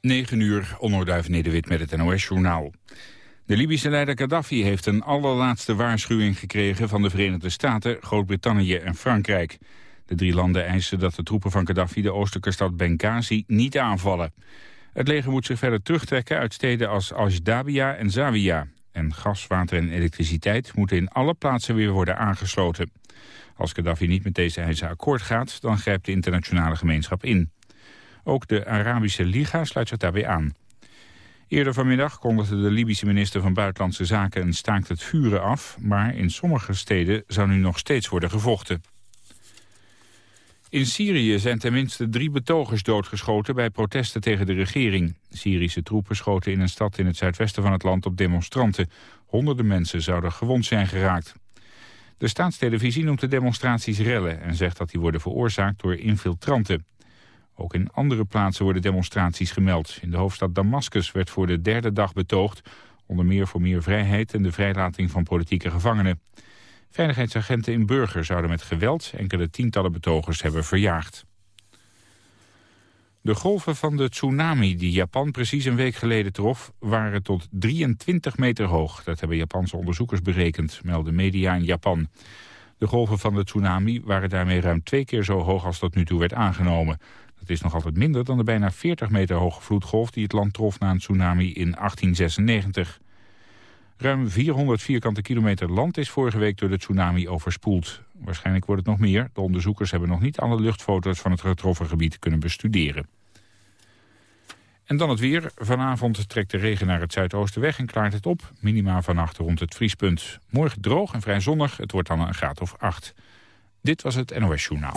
9 uur, Onnoorduif Nederwit met het NOS-journaal. De Libische leider Gaddafi heeft een allerlaatste waarschuwing gekregen... van de Verenigde Staten, Groot-Brittannië en Frankrijk. De drie landen eisen dat de troepen van Gaddafi de oostelijke stad Benghazi niet aanvallen. Het leger moet zich verder terugtrekken uit steden als Ashdabia en Zawiya. En gas, water en elektriciteit moeten in alle plaatsen weer worden aangesloten. Als Gaddafi niet met deze eisen akkoord gaat, dan grijpt de internationale gemeenschap in. Ook de Arabische Liga sluit zich daarbij aan. Eerder vanmiddag kondigde de Libische minister van Buitenlandse Zaken een staakt het vuren af, maar in sommige steden zou nu nog steeds worden gevochten. In Syrië zijn tenminste drie betogers doodgeschoten bij protesten tegen de regering. Syrische troepen schoten in een stad in het zuidwesten van het land op demonstranten. Honderden mensen zouden gewond zijn geraakt. De staatstelevisie noemt de demonstraties rellen en zegt dat die worden veroorzaakt door infiltranten. Ook in andere plaatsen worden demonstraties gemeld. In de hoofdstad Damascus werd voor de derde dag betoogd... onder meer voor meer vrijheid en de vrijlating van politieke gevangenen. Veiligheidsagenten in Burger zouden met geweld enkele tientallen betogers hebben verjaagd. De golven van de tsunami die Japan precies een week geleden trof... waren tot 23 meter hoog. Dat hebben Japanse onderzoekers berekend, melden media in Japan. De golven van de tsunami waren daarmee ruim twee keer zo hoog als tot nu toe werd aangenomen. Dat is nog altijd minder dan de bijna 40 meter hoge vloedgolf die het land trof na een tsunami in 1896. Ruim 400 vierkante kilometer land is vorige week door de tsunami overspoeld. Waarschijnlijk wordt het nog meer. De onderzoekers hebben nog niet alle luchtfoto's van het getroffen gebied kunnen bestuderen. En dan het weer. Vanavond trekt de regen naar het zuidoosten weg en klaart het op. Minima vannacht rond het vriespunt. Morgen droog en vrij zonnig. Het wordt dan een graad of 8. Dit was het NOS Journaal.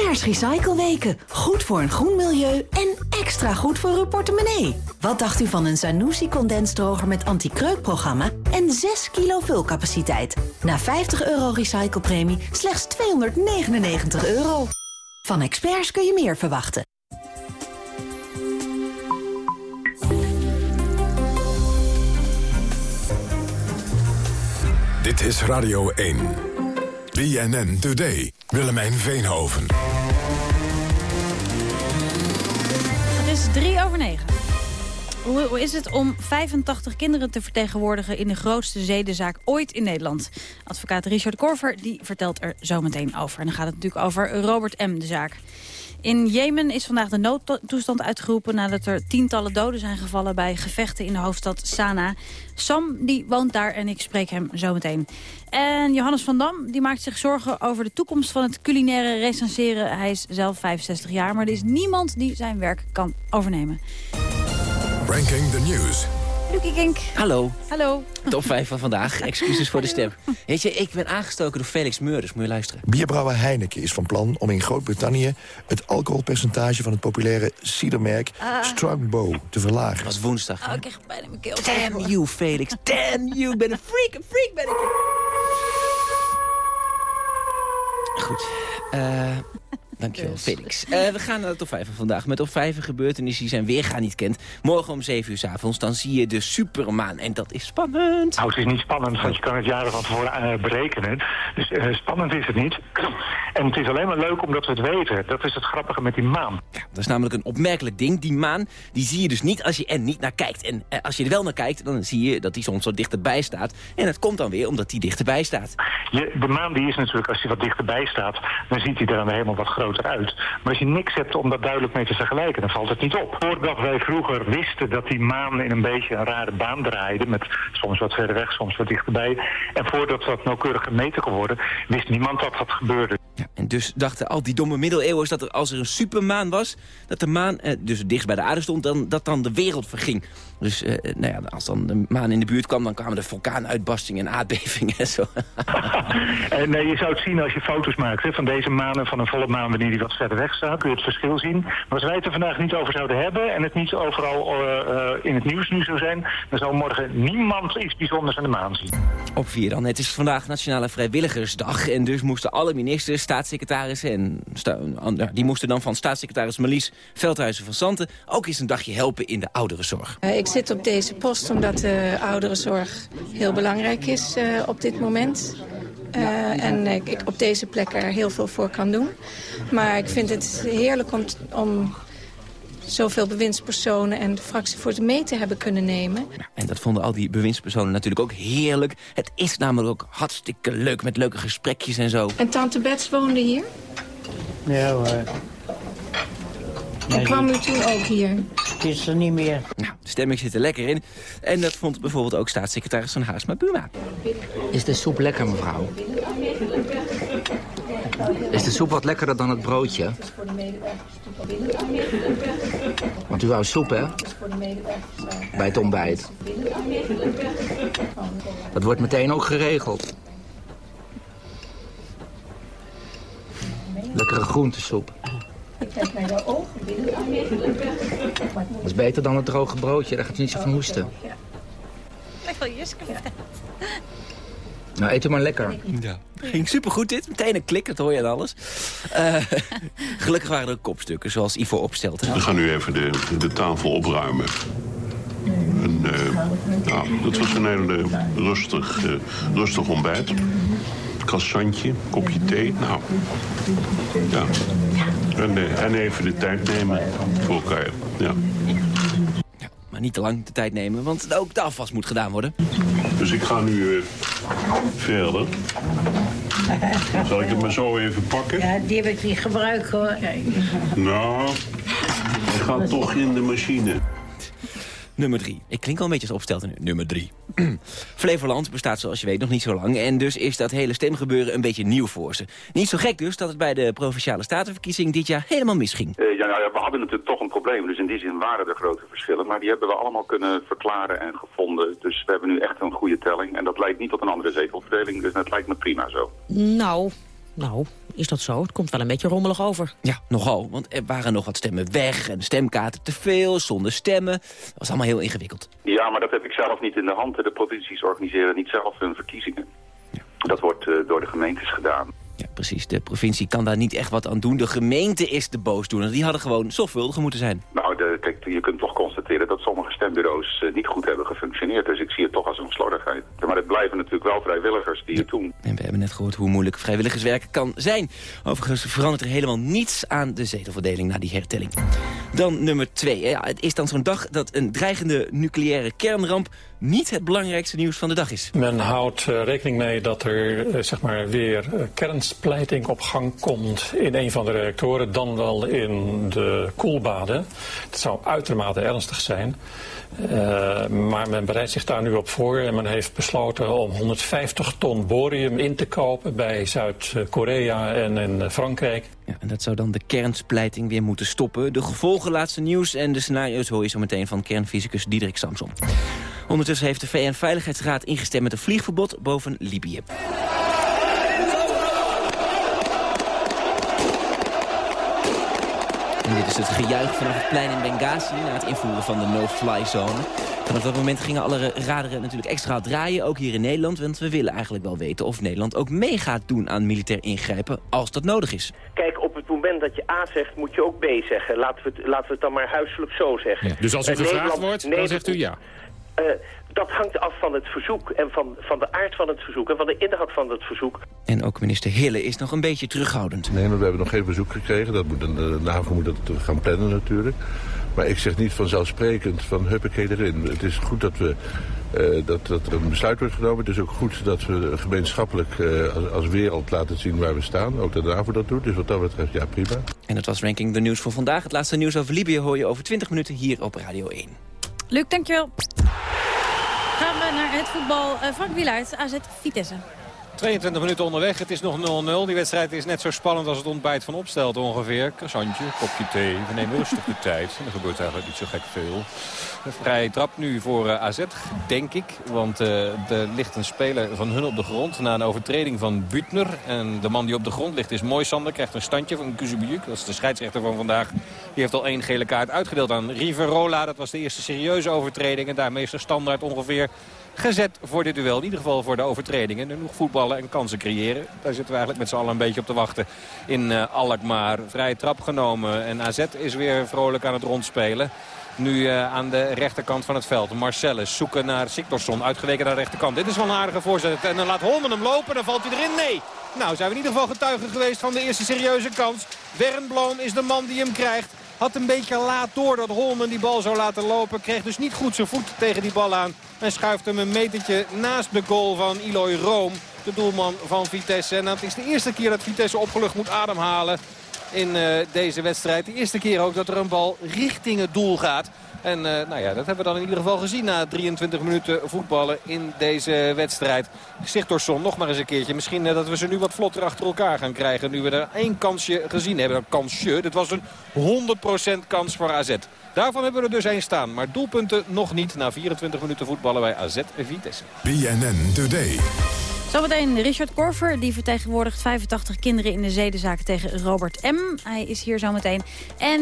Experts Recycleweken. Goed voor een groen milieu en extra goed voor uw portemonnee. Wat dacht u van een Zanussi condensdroger met anti-kreukprogramma en 6 kilo vulcapaciteit? Na 50 euro recyclepremie slechts 299 euro. Van experts kun je meer verwachten. Dit is Radio 1. BNN Today. Willemijn Veenhoven. Het is drie over negen. Hoe, is het om 85 kinderen te vertegenwoordigen... in de grootste zedenzaak ooit in Nederland? Advocaat Richard Korver die vertelt er zo meteen over. En dan gaat het natuurlijk over Robert M., de zaak. In Jemen is vandaag de noodtoestand uitgeroepen... nadat er tientallen doden zijn gevallen bij gevechten in de hoofdstad Sanaa. Sam die woont daar en ik spreek hem zo meteen. En Johannes van Dam die maakt zich zorgen over de toekomst van het culinaire recenseren. Hij is zelf 65 jaar, maar er is niemand die zijn werk kan overnemen. Ranking the News. Kink. Hallo. Hallo. Top 5 van vandaag. Excuses voor de stem. Weet je, ik ben aangestoken door Felix Meurders. Moet je luisteren. Bierbrouwer Heineken is van plan om in Groot-Brittannië... het alcoholpercentage van het populaire cidermerk Ah. Strongbow te verlagen. Het was woensdag. Oh, ik krijg pijn in mijn keel. Damn you, Felix. Damn you. Ik ben een freak. Een freak ben ik. Goed. Eh... Dankjewel, Dus. Felix. Eh, we gaan naar de top 5 van vandaag. Met op 5 gebeurtenissen die zijn weerga niet kent. Morgen om 7 uur s avonds dan zie je de supermaan. En dat is spannend. Nou, het is niet spannend, want je kan het jaren van tevoren eh, berekenen. Dus eh, spannend is het niet. En het is alleen maar leuk omdat we het weten. Dat is het grappige met die maan. Ja, dat is namelijk een opmerkelijk ding. Die maan die zie je dus niet als je er niet naar kijkt. En als je er wel naar kijkt, dan zie je dat die soms wat dichterbij staat. En dat komt dan weer omdat die dichterbij staat. Je, de maan die is natuurlijk, als hij wat dichterbij staat... dan ziet hij er aan de hemel wat groter uit. Maar als je niks hebt om dat duidelijk mee te vergelijken... dan valt het niet op. Voordat wij vroeger wisten dat die maan in een beetje een rare baan draaide... met soms wat verder weg, soms wat dichterbij... en voordat dat nauwkeurig gemeten kon worden... wist niemand dat dat gebeurde. Ja, en dus dachten al die domme middeleeuwers dat er, als er een supermaan was... dat de maan, eh, dus dichtst bij de aarde stond, dan, dat dan de wereld verging. Dus eh, nou ja, als dan de maan in de buurt kwam... dan kwamen de vulkaanuitbarstingen en aardbevingen en zo. en uh, je zou het zien als je foto's maakt hè, van deze maan en van een volle maan... wanneer die wat verder weg staat, kun je het verschil zien. Maar als wij het er vandaag niet over zouden hebben... en het niet overal uh, in het nieuws nu zou zijn... dan zou morgen niemand iets bijzonders aan de maan zien. Op vier dan. Het is vandaag Nationale Vrijwilligersdag... en dus moesten alle ministers, staatssecretarissen... en die moesten dan van staatssecretaris Marlies Veldhuizen van Santen... ook eens een dagje helpen in de ouderenzorg. ik zit op deze post omdat de ouderenzorg heel belangrijk is uh, op dit moment. Uh, en ik op deze plek er heel veel voor kan doen. Maar ik vind het heerlijk om, om zoveel bewindspersonen en de fractie voor ze mee te hebben kunnen nemen. en dat vonden al die bewindspersonen natuurlijk ook heerlijk. Het is namelijk ook hartstikke leuk met leuke gesprekjes en zo. En tante Bets woonde hier? Ja hoor. En kwam u toen ook hier? Het is er niet meer. Stemming zit er lekker in. En dat vond bijvoorbeeld ook staatssecretaris van Haarsma Buma. Is de soep lekker, mevrouw? Is de soep wat lekkerder dan het broodje? Want u wou soep, hè? Bij het ontbijt. Dat wordt meteen ook geregeld. Lekkere groentesoep. Dat is beter dan het droge broodje, daar gaat u niet zo van hoesten. Nou, eet u maar lekker. Ja. Ging supergoed dit. Meteen een klik, dat hoor je aan alles. Uh, gelukkig waren er kopstukken, zoals Ivo opstelt. We gaan nu even de, de tafel opruimen. En, uh, nou, dat was een hele rustig, uh, rustig ontbijt. Croissantje, kopje thee. Nou, ja. En, en even de tijd nemen voor elkaar. Ja. ja. Maar niet te lang de tijd nemen, want ook de afwas moet gedaan worden. Dus ik ga nu uh, verder. Zal ik het maar zo even pakken? Ja, die heb ik niet gebruikt hoor. Nou, ik ga toch in de machine. Nummer drie. Ik klink al een beetje als opstelde nu. Nummer drie. Flevoland bestaat zoals je weet nog niet zo lang. En dus is dat hele stemgebeuren een beetje nieuw voor ze. Niet zo gek dus dat het bij de Provinciale Statenverkiezing dit jaar helemaal misging. Uh, ja, nou ja, we hadden natuurlijk toch een probleem. Dus in die zin waren er grote verschillen. Maar die hebben we allemaal kunnen verklaren en gevonden. Dus we hebben nu echt een goede telling. En dat leidt niet tot een andere zetelverdeling. Dus dat lijkt me prima zo. Nou, nou, is dat zo? Het komt wel een beetje rommelig over. Ja, nogal. Want er waren nog wat stemmen weg en stemkaarten te veel, zonder stemmen. Dat was allemaal heel ingewikkeld. Ja, maar dat heb ik zelf niet in de hand. De provincies organiseren niet zelf hun verkiezingen. Ja. Dat wordt uh, door de gemeentes gedaan. Ja, precies. De provincie kan daar niet echt wat aan doen. De gemeente is de boosdoener. Die hadden gewoon zorgvuldiger moeten zijn. Nou, de, kijk, je kunt toch constateren dat sommige stembureaus uh, niet goed hebben gefunctioneerd. Dus ik zie het toch als een slordigheid. Maar het blijven natuurlijk wel vrijwilligers die het doen. En we hebben net gehoord hoe moeilijk vrijwilligerswerk kan zijn. Overigens verandert er helemaal niets aan de zetelverdeling na die hertelling. Dan nummer twee. Ja, het is dan zo'n dag dat een dreigende nucleaire kernramp niet het belangrijkste nieuws van de dag is. Men houdt uh, rekening mee dat er uh, zeg maar weer uh, kernsplijting op gang komt in een van de reactoren, dan wel in de koelbaden. Het zou uitermate ernstig zijn. maar men bereidt zich daar nu op voor en men heeft besloten om 150 ton borium in te kopen bij Zuid-Korea en in Frankrijk. Ja, en dat zou dan de kernsplijting weer moeten stoppen. De gevolgen laatste nieuws en de scenario's hoor je zo meteen van kernfysicus Diederik Samson. Ondertussen heeft de VN-veiligheidsraad ingestemd met een vliegverbod boven Libië. En dit is het gejuich vanaf het plein in Benghazi na het invoeren van de no-fly zone. Vanaf dat moment gingen alle raderen natuurlijk extra draaien, ook hier in Nederland. Want we willen eigenlijk wel weten of Nederland ook mee gaat doen aan militair ingrijpen als dat nodig is. Kijk, op het moment dat je A zegt, moet je ook B zeggen. Laten we het, laten we het dan maar huiselijk zo zeggen. Ja, dus als u gevraagd wordt, dan zegt u ja. Eh, dat hangt af van het verzoek en van, van de aard van het verzoek en van de inhoud van het verzoek. En ook minister Hille is nog een beetje terughoudend. Nee, maar we hebben nog geen bezoek gekregen. Dat moet, de, de NAVO moet dat gaan plannen natuurlijk. Maar ik zeg niet vanzelfsprekend van huppakee erin. Het is goed dat, we, eh, dat, dat er een besluit wordt genomen. Het is ook goed dat we gemeenschappelijk eh, als, als wereld laten zien waar we staan. Ook dat de NAVO dat doet. Dus wat dat betreft, ja prima. En dat was Ranking de Nieuws voor vandaag. Het laatste nieuws over Libië hoor je over 20 minuten hier op Radio 1. Luc, dankjewel. Gaan we naar het voetbal. Eh, Frank Wielaert, AZ Vitesse. 22 minuten onderweg. Het is nog 0-0. Die wedstrijd is net zo spannend als het ontbijt van opstelt ongeveer. Croissantje, kopje thee. We nemen rustig de tijd. Er gebeurt eigenlijk niet zo gek veel. Een vrije trap nu voor uh, AZ, denk ik. Want uh, er ligt een speler van hun op de grond na een overtreding van Butner. En de man die op de grond ligt is Moisander. Krijgt een standje van Kuzubiuk. Dat is de scheidsrechter van vandaag. Die heeft al één gele kaart uitgedeeld aan Riverola. Dat was de eerste serieuze overtreding. En daarmee is er standaard ongeveer gezet voor dit duel. In ieder geval voor de overtredingen. Nu nog voetballen en kansen creëren. Daar zitten we eigenlijk met z'n allen een beetje op te wachten in uh, Alkmaar. Vrije trap genomen en AZ is weer vrolijk aan het rondspelen. Nu uh, aan de rechterkant van het veld. Marcellus zoeken naar Siktorsson. Uitgeweken naar de rechterkant. Dit is wel een aardige voorzet. En dan laat Holmen hem lopen. Dan valt hij erin. Nee. Nou, zijn we in ieder geval getuigen geweest van de eerste serieuze kans. Wernbloem is de man die hem krijgt. Had een beetje laat door dat Holmen die bal zou laten lopen. Kreeg dus niet goed zijn voet tegen die bal aan. En schuift hem een metertje naast de goal van Eloy Room. De doelman van Vitesse. En het is de eerste keer dat Vitesse opgelucht moet ademhalen in uh, deze wedstrijd. De eerste keer ook dat er een bal richting het doel gaat. En uh, nou ja, dat hebben we dan in ieder geval gezien na 23 minuten voetballen in deze wedstrijd. Sigtorsson nog maar eens een keertje. Misschien uh, dat we ze nu wat vlotter achter elkaar gaan krijgen. Nu we er één kansje gezien hebben. Een kansje. Dit was een 100% kans voor AZ. Daarvan hebben we er dus één staan. Maar doelpunten nog niet na 24 minuten voetballen bij AZ Vitesse. BNN Today. Zometeen Richard Korver, die vertegenwoordigt 85 kinderen in de zedenzaak tegen Robert M. Hij is hier zometeen. En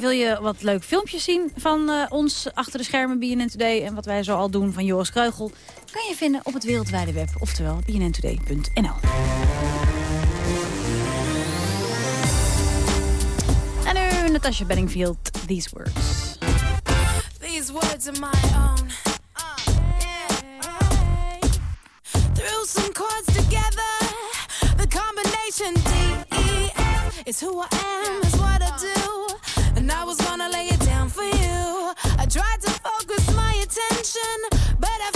wil je wat leuke filmpjes zien van uh, ons achter de schermen BNN Today... en wat wij zo al doen van Joris Kreugel... kan je vinden op het wereldwijde web, oftewel bnntoday.nl. En nu Natasha Benningfield, These Words. These words are my own. Some chords together. The combination D E F is who I am, is what I do. And I was gonna lay it down for you. I tried to focus my attention, but I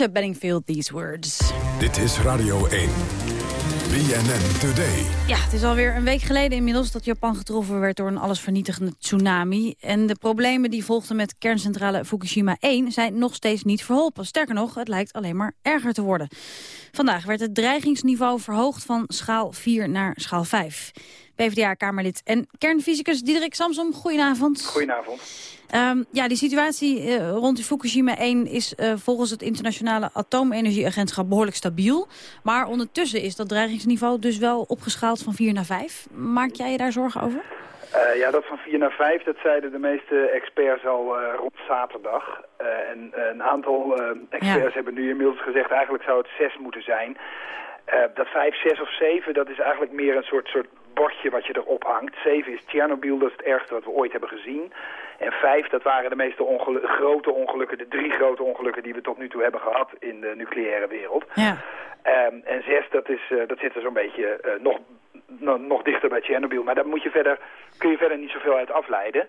Patricia Benningfield, These Words. Dit is Radio 1. BNN Today. Ja, het is alweer een week geleden inmiddels dat Japan getroffen werd door een allesvernietigende tsunami. En de problemen die volgden met kerncentrale Fukushima 1 zijn nog steeds niet verholpen. Sterker nog, het lijkt alleen maar erger te worden. Vandaag werd het dreigingsniveau verhoogd van schaal 4 naar schaal 5. PvdA-kamerlid en kernfysicus Diederik Samsom, goedenavond. Goedenavond. Um, ja, die situatie uh, rond de Fukushima 1 is uh, volgens het internationale atoomenergieagentschap behoorlijk stabiel. Maar ondertussen is dat dreigingsniveau dus wel opgeschaald van 4 naar 5. Maak jij je daar zorgen over? Uh, ja, dat van 4 naar 5, dat zeiden de meeste experts al rond zaterdag. en een aantal experts ja. hebben nu inmiddels gezegd, eigenlijk zou het 6 moeten zijn. dat 5, 6 of 7, dat is eigenlijk meer een soort, soort bordje wat je erop hangt. 7 is Tsjernobyl, dat is het ergste wat we ooit hebben gezien. En 5, dat waren de meeste ongelu grote ongelukken, de drie grote ongelukken die we tot nu toe hebben gehad in de nucleaire wereld. Ja. Um, en 6, dat, is, uh, dat zit er zo'n beetje uh, nog, no, nog dichter bij Tsjernobyl. Maar daar moet je verder, kun je verder niet zoveel uit afleiden.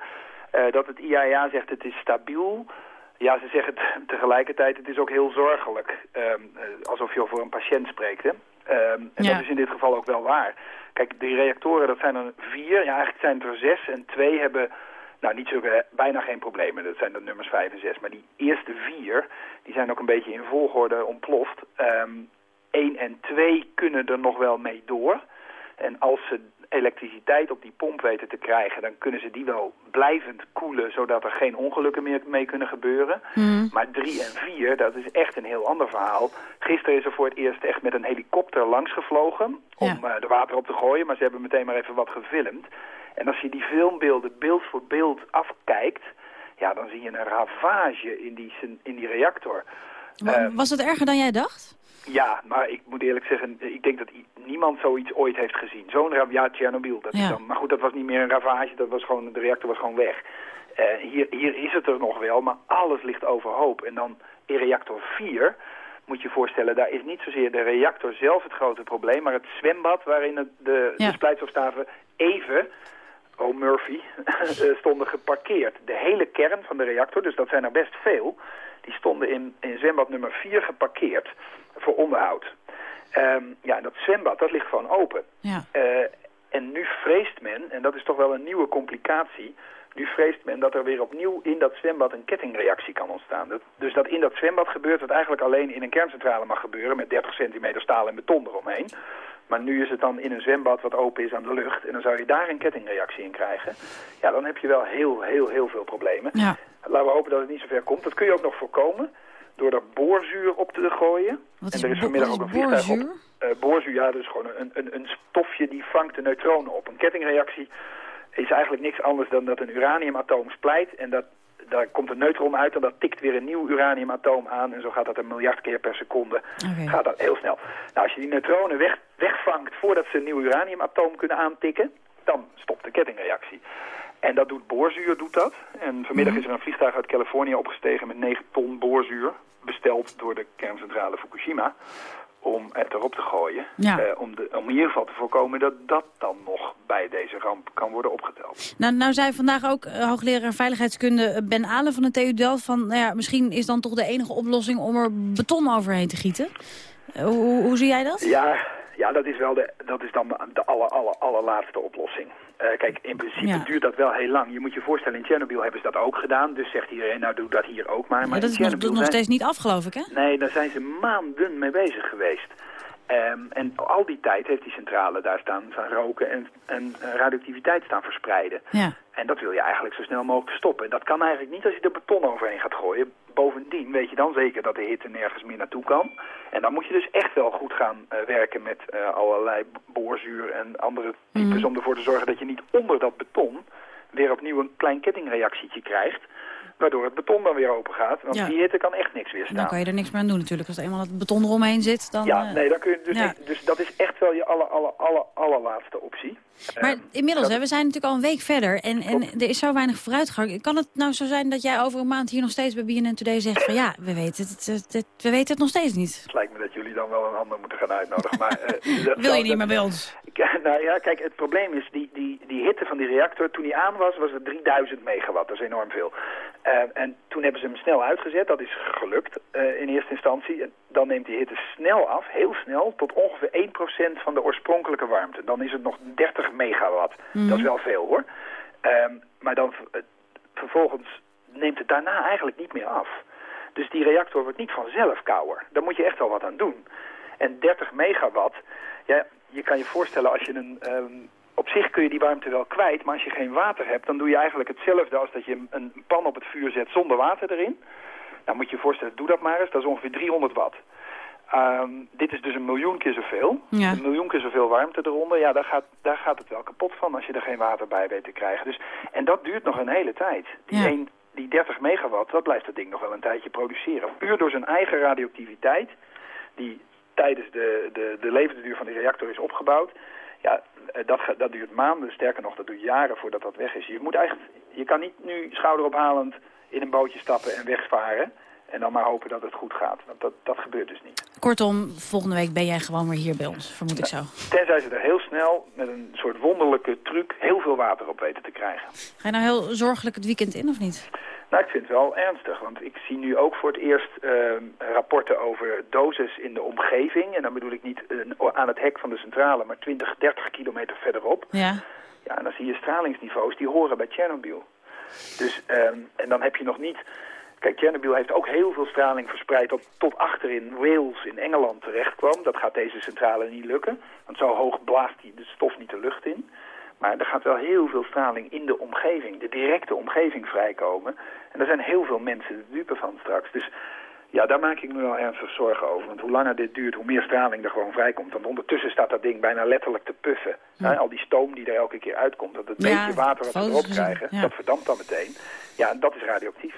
Uh, dat het IAEA zegt het is stabiel. Ja, ze zeggen het tegelijkertijd, het is ook heel zorgelijk. Um, alsof je over een patiënt spreekt. Hè? Um, en ja. dat is in dit geval ook wel waar. Kijk, die reactoren, dat zijn er vier. Ja, eigenlijk zijn het er zes. En twee hebben nou, niet zo, bijna geen problemen. Dat zijn de nummers vijf en zes. Maar die eerste vier, die zijn ook een beetje in volgorde ontploft. Um, één en twee kunnen er nog wel mee door. En als ze elektriciteit op die pomp weten te krijgen... dan kunnen ze die wel blijvend koelen... zodat er geen ongelukken meer mee kunnen gebeuren. Mm. Maar drie en vier, dat is echt een heel ander verhaal. Gisteren is er voor het eerst echt met een helikopter langs gevlogen... om ja. uh, de water op te gooien, maar ze hebben meteen maar even wat gefilmd. En als je die filmbeelden beeld voor beeld afkijkt... ja, dan zie je een ravage in die, in die reactor. Uh, Was het erger dan jij dacht? Ja, maar ik moet eerlijk zeggen, ik denk dat niemand zoiets ooit heeft gezien. Zo'n ja, Tsjernobyl. Dat ja. is dan, maar goed, dat was niet meer een ravage, dat was gewoon, de reactor was gewoon weg. Uh, hier, hier is het er nog wel, maar alles ligt overhoop. En dan in reactor 4 moet je je voorstellen, daar is niet zozeer de reactor zelf het grote probleem, maar het zwembad waarin het, de, ja. de splijtstofstaven even, oh Murphy, stonden geparkeerd. De hele kern van de reactor, dus dat zijn er best veel, die stonden in, in zwembad nummer 4 geparkeerd voor onderhoud. Um, ja, dat zwembad, dat ligt gewoon open. Ja. Uh, en nu vreest men, en dat is toch wel een nieuwe complicatie... nu vreest men dat er weer opnieuw in dat zwembad een kettingreactie kan ontstaan. Dat, dus dat in dat zwembad gebeurt wat eigenlijk alleen in een kerncentrale mag gebeuren... met 30 centimeter staal en beton eromheen. Maar nu is het dan in een zwembad wat open is aan de lucht... en dan zou je daar een kettingreactie in krijgen. Ja, dan heb je wel heel, heel, heel veel problemen. Ja. Laten we hopen dat het niet zo ver komt. Dat kun je ook nog voorkomen door er boorzuur op te gooien. Wat en er is vanmiddag ook een vliegtuig boorzuur? op. Uh, boorzuur, ja, dat is gewoon een, een, een stofje die vangt de neutronen op. Een kettingreactie is eigenlijk niks anders dan dat een uraniumatoom splijt... en dat, daar komt een neutron uit en dat tikt weer een nieuw uraniumatoom aan... en zo gaat dat een miljard keer per seconde. Okay. Gaat dat heel snel. Nou, als je die neutronen weg, wegvangt voordat ze een nieuw uraniumatoom kunnen aantikken... dan stopt de kettingreactie. En dat doet boorzuur, doet dat. En vanmiddag is er een vliegtuig uit Californië opgestegen met 9 ton boorzuur. Besteld door de kerncentrale Fukushima. Om het erop te gooien. Ja. Uh, om, de, om in ieder geval te voorkomen dat dat dan nog bij deze ramp kan worden opgeteld. Nou, nou zei vandaag ook uh, hoogleraar veiligheidskunde Ben Alen van de TU Delft... van nou ja, misschien is dan toch de enige oplossing om er beton overheen te gieten. Uh, hoe, hoe zie jij dat? Ja, ja, dat is wel de, dat is dan de aller, aller, allerlaatste oplossing. Uh, kijk, in principe Ja. duurt dat wel heel lang. Je moet je voorstellen, in Tsjernobyl hebben ze dat ook gedaan. Dus zegt iedereen, nou doe dat hier ook maar. maar dat is nog, nog steeds niet af, geloof ik, hè? Nee, daar zijn ze maanden mee bezig geweest. Um, en al die tijd heeft die centrale daar staan roken en, en radioactiviteit staan verspreiden. Ja. En dat wil je eigenlijk zo snel mogelijk stoppen. En dat kan eigenlijk niet als je er beton overheen gaat gooien. Bovendien weet je dan zeker dat de hitte nergens meer naartoe kan. En dan moet je dus echt wel goed gaan uh, werken met uh, allerlei boorzuur en andere types... Mhm. om ervoor te zorgen dat je niet onder dat beton weer opnieuw een klein kettingreactietje krijgt... waardoor het beton dan weer open gaat. Want Ja. die hitte kan echt niks weerstaan. Dan kan je er niks meer aan doen natuurlijk. Als er eenmaal het beton eromheen zit, dan... Ja, eh, nee, dan kun je dus, ja. dus dat is echt wel je aller, aller, aller, allerlaatste optie. Maar Ehm, inmiddels, dat- hè, we zijn natuurlijk al een week verder en, en er is zo weinig vooruitgang. Kan het nou zo zijn dat jij over een maand hier nog steeds bij BNN Today zegt van ja, we weten het, het- het- we weten het nog steeds niet. Het lijkt me dat jullie dan wel een ander moeten gaan uitnodigen. Maar, eh, Wil je niet meer bij ons? Nou ja, kijk, het probleem is, die, die, die hitte van die reactor, toen die aan was, was het 3000 megawatt. Dat is enorm veel. Eh, en toen hebben ze hem snel uitgezet. Dat is gelukt eh, in eerste instantie. En dan neemt die hitte snel af, heel snel, tot ongeveer 1% van de oorspronkelijke warmte. Dan is het nog 30 megawatt. Mhm. Dat is wel veel hoor. Ehm, maar dan eh, vervolgens neemt het daarna eigenlijk niet meer af. Dus die reactor wordt niet vanzelf kouder. Daar moet je echt wel wat aan doen. En 30 megawatt, ja, je kan je voorstellen als je een... ehm, op zich kun je die warmte wel kwijt, maar als je geen water hebt... dan doe je eigenlijk hetzelfde als dat je een- pan op het vuur zet zonder water erin. Nou moet je je voorstellen, doe dat maar eens. Dat is ongeveer 300 watt. Ehm, dit is dus een miljoen keer zoveel. Ja. Een miljoen keer zoveel warmte eronder. Ja, daar gaat, daar gaat het wel kapot van als je er geen water bij weet te krijgen. Dus, en dat duurt nog een hele tijd. Die, Ja. een- die 30 megawatt, dat blijft dat ding nog wel een tijdje produceren. Puur door zijn eigen radioactiviteit, die tijdens de, de, de levensduur van die reactor is opgebouwd. Ja, eh, dat, dat duurt maanden, sterker nog, dat duurt jaren voordat dat weg is. Je, moet eigenlijk, je kan niet nu schouderophalend in een bootje stappen en wegvaren... en dan maar hopen dat het goed gaat. Want dat, dat gebeurt dus niet. Kortom, volgende week ben jij gewoon weer hier bij ons, vermoed ik zo. Tenzij ze er heel snel met een soort wonderlijke truc heel veel water op weten te krijgen. Ga je nou heel zorgelijk het weekend in, of niet? Nou, ik vind het wel ernstig, want ik zie nu ook voor het eerst ehm, rapporten over doses in de omgeving. En dan bedoel ik niet eh, aan het hek van de centrale, maar 20, 30 kilometer verderop. Ja. Ja, en dan zie je stralingsniveaus die horen bij Tsjernobyl. Dus, ehm, en dan heb je nog niet... Kijk, Tsjernobyl heeft ook heel veel straling verspreid tot, tot achter in Wales in Engeland terecht kwam. Dat gaat deze centrale niet lukken, want zo hoog blaast die de stof niet de lucht in. Maar er gaat wel heel veel straling in de omgeving, de directe omgeving vrijkomen. En daar zijn heel veel mensen de dupe van straks. Dus ja, daar maak ik me wel ernstig zorgen over. Want hoe langer dit duurt, hoe meer straling er gewoon vrijkomt. Want ondertussen staat dat ding bijna letterlijk te puffen. Al die stoom die er elke keer uitkomt, dat het Ja, beetje water wat we erop gezien, krijgen, ja. dat verdampt dan meteen. Ja, en dat is radioactief.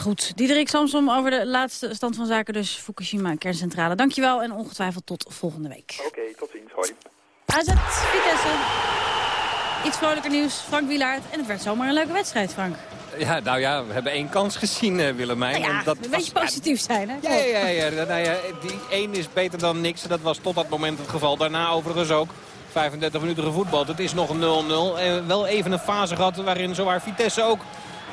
Goed, Diederik Samsom over de laatste stand van zaken, dus Fukushima kerncentrale. Dankjewel en ongetwijfeld tot volgende week. Oké, tot ziens. Hoi. AZ, Vitesse. Iets vrolijker nieuws, Frank Wielaert. En het werd zomaar een leuke wedstrijd, Frank. Ja, nou ja, we hebben één kans gezien, eh, Willemijn. Nou ja, En dat een beetje positief zijn, hè? Ja, ja, ja, ja. Nou ja, die één is beter dan niks. Dat was tot dat moment het geval. Daarna overigens ook. 35 minuten gevoetbald. Het is nog een 0-0. En wel even een fase gehad waarin zowaar Vitesse ook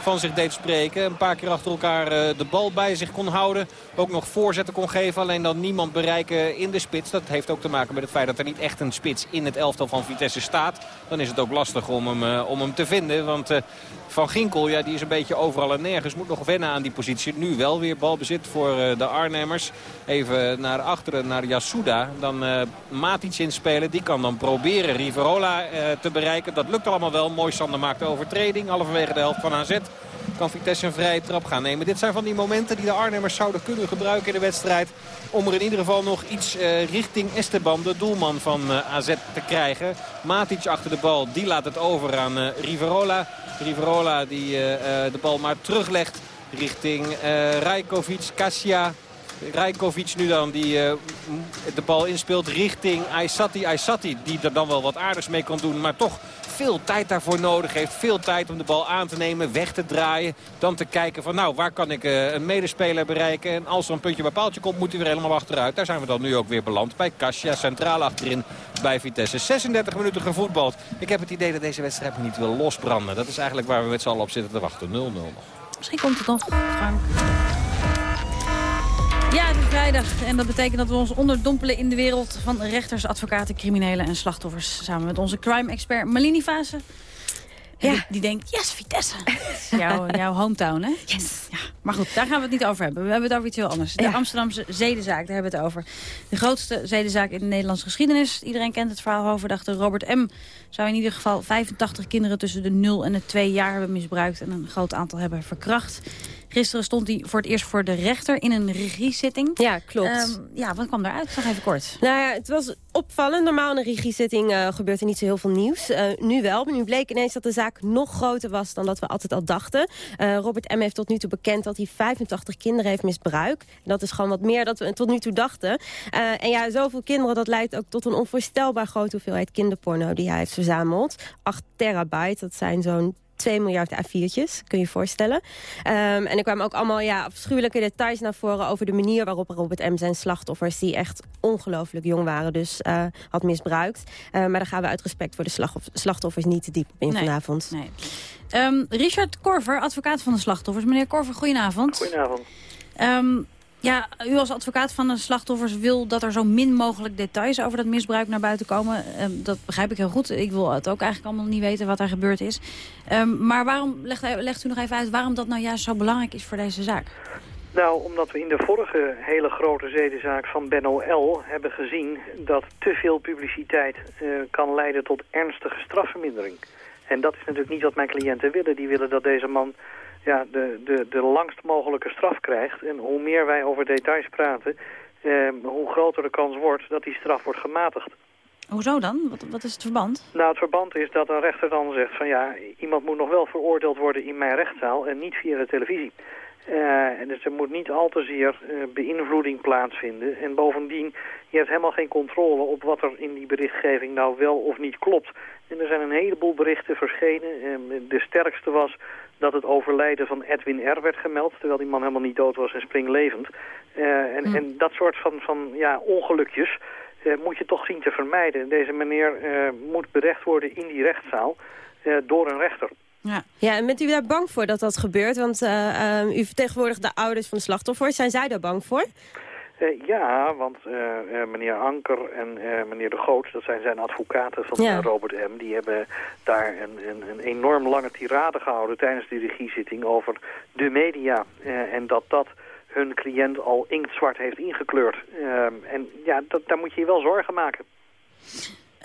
van zich deed spreken. Een paar keer achter elkaar eh, de bal bij zich kon houden. Ook nog voorzetten kon geven. Alleen dan niemand bereiken in de spits. Dat heeft ook te maken met het feit dat er niet echt een spits in het elftal van Vitesse staat. Dan is het ook lastig om hem, eh, om hem te vinden. Want eh, Van Ginkel, ja, die is een beetje overal en nergens. Moet nog wennen aan die positie. Nu wel weer balbezit voor de Arnhemmers. Even naar achteren, naar Yasuda. Dan eh Matic inspelen. Die kan dan proberen Riverola te bereiken. Dat lukt allemaal wel. Mooi Sander maakt de overtreding. Halverwege de helft van AZ kan Vitesse een vrije trap gaan nemen. Dit zijn van die momenten die de Arnhemmers zouden kunnen gebruiken in de wedstrijd. Om er in ieder geval nog iets eh, richting Esteban, de doelman van eh, AZ, te krijgen. Matic achter de bal, die laat het over aan eh, Riverola. Riverola die de bal maar teruglegt richting Rajkovic, Kasia. Rajkovic nu dan die eh, de bal inspeelt richting Aysati. Aysati die er dan wel wat aardigs mee kan doen. Maar toch veel tijd daarvoor nodig heeft. Veel tijd om de bal aan te nemen, weg te draaien. Dan te kijken van nou waar kan ik eh, een medespeler bereiken. En als er een puntje bij paaltje komt moet hij weer helemaal achteruit. Daar zijn we dan nu ook weer beland bij Kasia. Centraal achterin bij Vitesse. 36 minuten gevoetbald. Ik heb het idee dat deze wedstrijd niet wil losbranden. Dat is eigenlijk waar we met z'n allen op zitten te wachten. 0-0 nog. Misschien komt het nog, Frank. Ja, het is vrijdag en dat betekent dat we ons onderdompelen in de wereld van rechters, advocaten, criminelen en slachtoffers. Samen met onze crime-expert Malini Fase. Ja. Die, die denkt, yes, Vitesse. jouw, jouw hometown, hè? Yes. Ja, maar goed, daar gaan we het niet over hebben. We hebben het over iets heel anders. De Amsterdamse zedenzaak, daar hebben we het over. De grootste zedenzaak in de Nederlandse geschiedenis. Iedereen kent het verhaal overdachte Robert M. Zou in ieder geval 85 kinderen tussen de 0 en de 2 jaar hebben misbruikt... en een groot aantal hebben verkracht. Gisteren stond hij voor het eerst voor de rechter in een regiezitting. Ja, klopt. Ehm, ja, wat kwam eruit? Zeg even kort. Nou ja, het was opvallend. Normaal in een regiezitting eh, gebeurt er niet zo heel veel nieuws. Eh, nu wel. Maar nu bleek ineens dat de zaak nog groter was dan dat we altijd al dachten. Eh, Robert M. heeft tot nu toe bekend dat hij 85 kinderen heeft misbruikt. En dat is gewoon wat meer dan we tot nu toe dachten. En ja, zoveel kinderen, dat leidt ook tot een onvoorstelbaar grote hoeveelheid kinderporno die hij heeft verzameld. 8 terabyte, dat zijn zo'n 2 miljard A4'tjes, kun je je voorstellen. Ehm, en er kwamen ook allemaal ja, afschuwelijke details naar voren... over de manier waarop Robert M. zijn slachtoffers... die echt ongelooflijk jong waren, dus uh, had misbruikt. Uh, maar daar gaan we uit respect voor de slachtoffers niet te diep op in Nee, vanavond. Nee. Ehm, Richard Korver, advocaat van de slachtoffers. Meneer Korver, goedenavond. Goedenavond. Ehm, ja, u als advocaat van de slachtoffers wil dat er zo min mogelijk details over dat misbruik naar buiten komen. Ehm, dat begrijp ik heel goed. Ik wil het ook eigenlijk allemaal niet weten wat er gebeurd is. Ehm, maar waarom, legt, u nog even uit waarom dat nou juist zo belangrijk is voor deze zaak? Nou, omdat we in de vorige hele grote zedenzaak van Ben O.L. hebben gezien dat te veel publiciteit eh, kan leiden tot ernstige strafvermindering. En dat is natuurlijk niet wat mijn cliënten willen. Die willen dat deze man ja, de, de, de langst mogelijke straf krijgt. En hoe meer wij over details praten, eh, hoe groter de kans wordt dat die straf wordt gematigd. Hoezo dan? Wat, wat is het verband? Nou, het verband is dat een rechter dan zegt van ja, iemand moet nog wel veroordeeld worden in mijn rechtszaal en niet via de televisie. Uh, en dus er moet niet al te zeer uh, beïnvloeding plaatsvinden. En bovendien, je hebt helemaal geen controle op wat er in die berichtgeving nou wel of niet klopt. En er zijn een heleboel berichten verschenen. Uh, de sterkste was dat het overlijden van Edwin R. werd gemeld, terwijl die man helemaal niet dood was en springlevend. en, Hm. en dat soort van, van ja, ongelukjes moet je toch zien te vermijden. Deze meneer moet berecht worden in die rechtszaal door een rechter. Ja. ja, en bent u daar bang voor dat dat gebeurt? Want uh, uh, u vertegenwoordigt de ouders van de slachtoffers. Zijn zij daar bang voor? Uh, ja, want meneer Anker en meneer De Goot, dat zijn zijn advocaten van Ja. Robert M. Die hebben daar een, een, een enorm lange tirade gehouden tijdens die regiezitting over de media. en dat dat hun cliënt al inktzwart heeft ingekleurd. Ehm, en ja, dat, daar moet je je wel zorgen maken.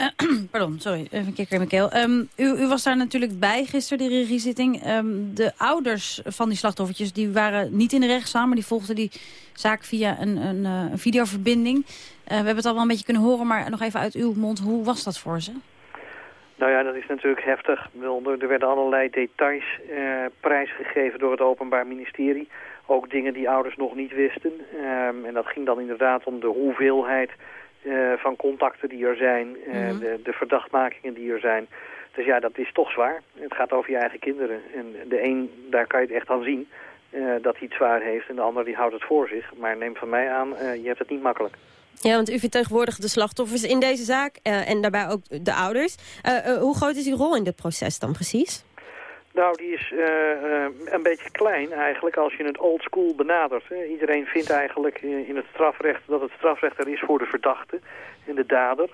Pardon, sorry, even een kikker in mijn keel. Um, u, u, was daar natuurlijk bij gisteren, die regiezitting. Um, de ouders van die slachtoffertjes die waren niet in de rechtszaal... maar die volgden die zaak via een, een, een videoverbinding. Uh, we hebben het al wel een beetje kunnen horen, maar nog even uit uw mond. Hoe was dat voor ze? Nou ja, dat is natuurlijk heftig. Er werden allerlei details uh, prijsgegeven door het Openbaar Ministerie. Ook dingen die ouders nog niet wisten. Um, en dat ging dan inderdaad om de hoeveelheid... Uh, van contacten die er zijn, uh, mm -hmm. de, de, verdachtmakingen die er zijn. Dus ja, dat is toch zwaar. Het gaat over je eigen kinderen. En de een, daar kan je het echt aan zien uh, dat hij het zwaar heeft. En de ander die houdt het voor zich. Maar neem van mij aan, je hebt het niet makkelijk. Ja, want u vertegenwoordigt de slachtoffers in deze zaak en daarbij ook de ouders. hoe groot is uw rol in dit proces dan precies? Nou, die is uh, een beetje klein eigenlijk als je het old school benadert. Iedereen vindt eigenlijk in het strafrecht dat het strafrecht er is voor de verdachte en de dader.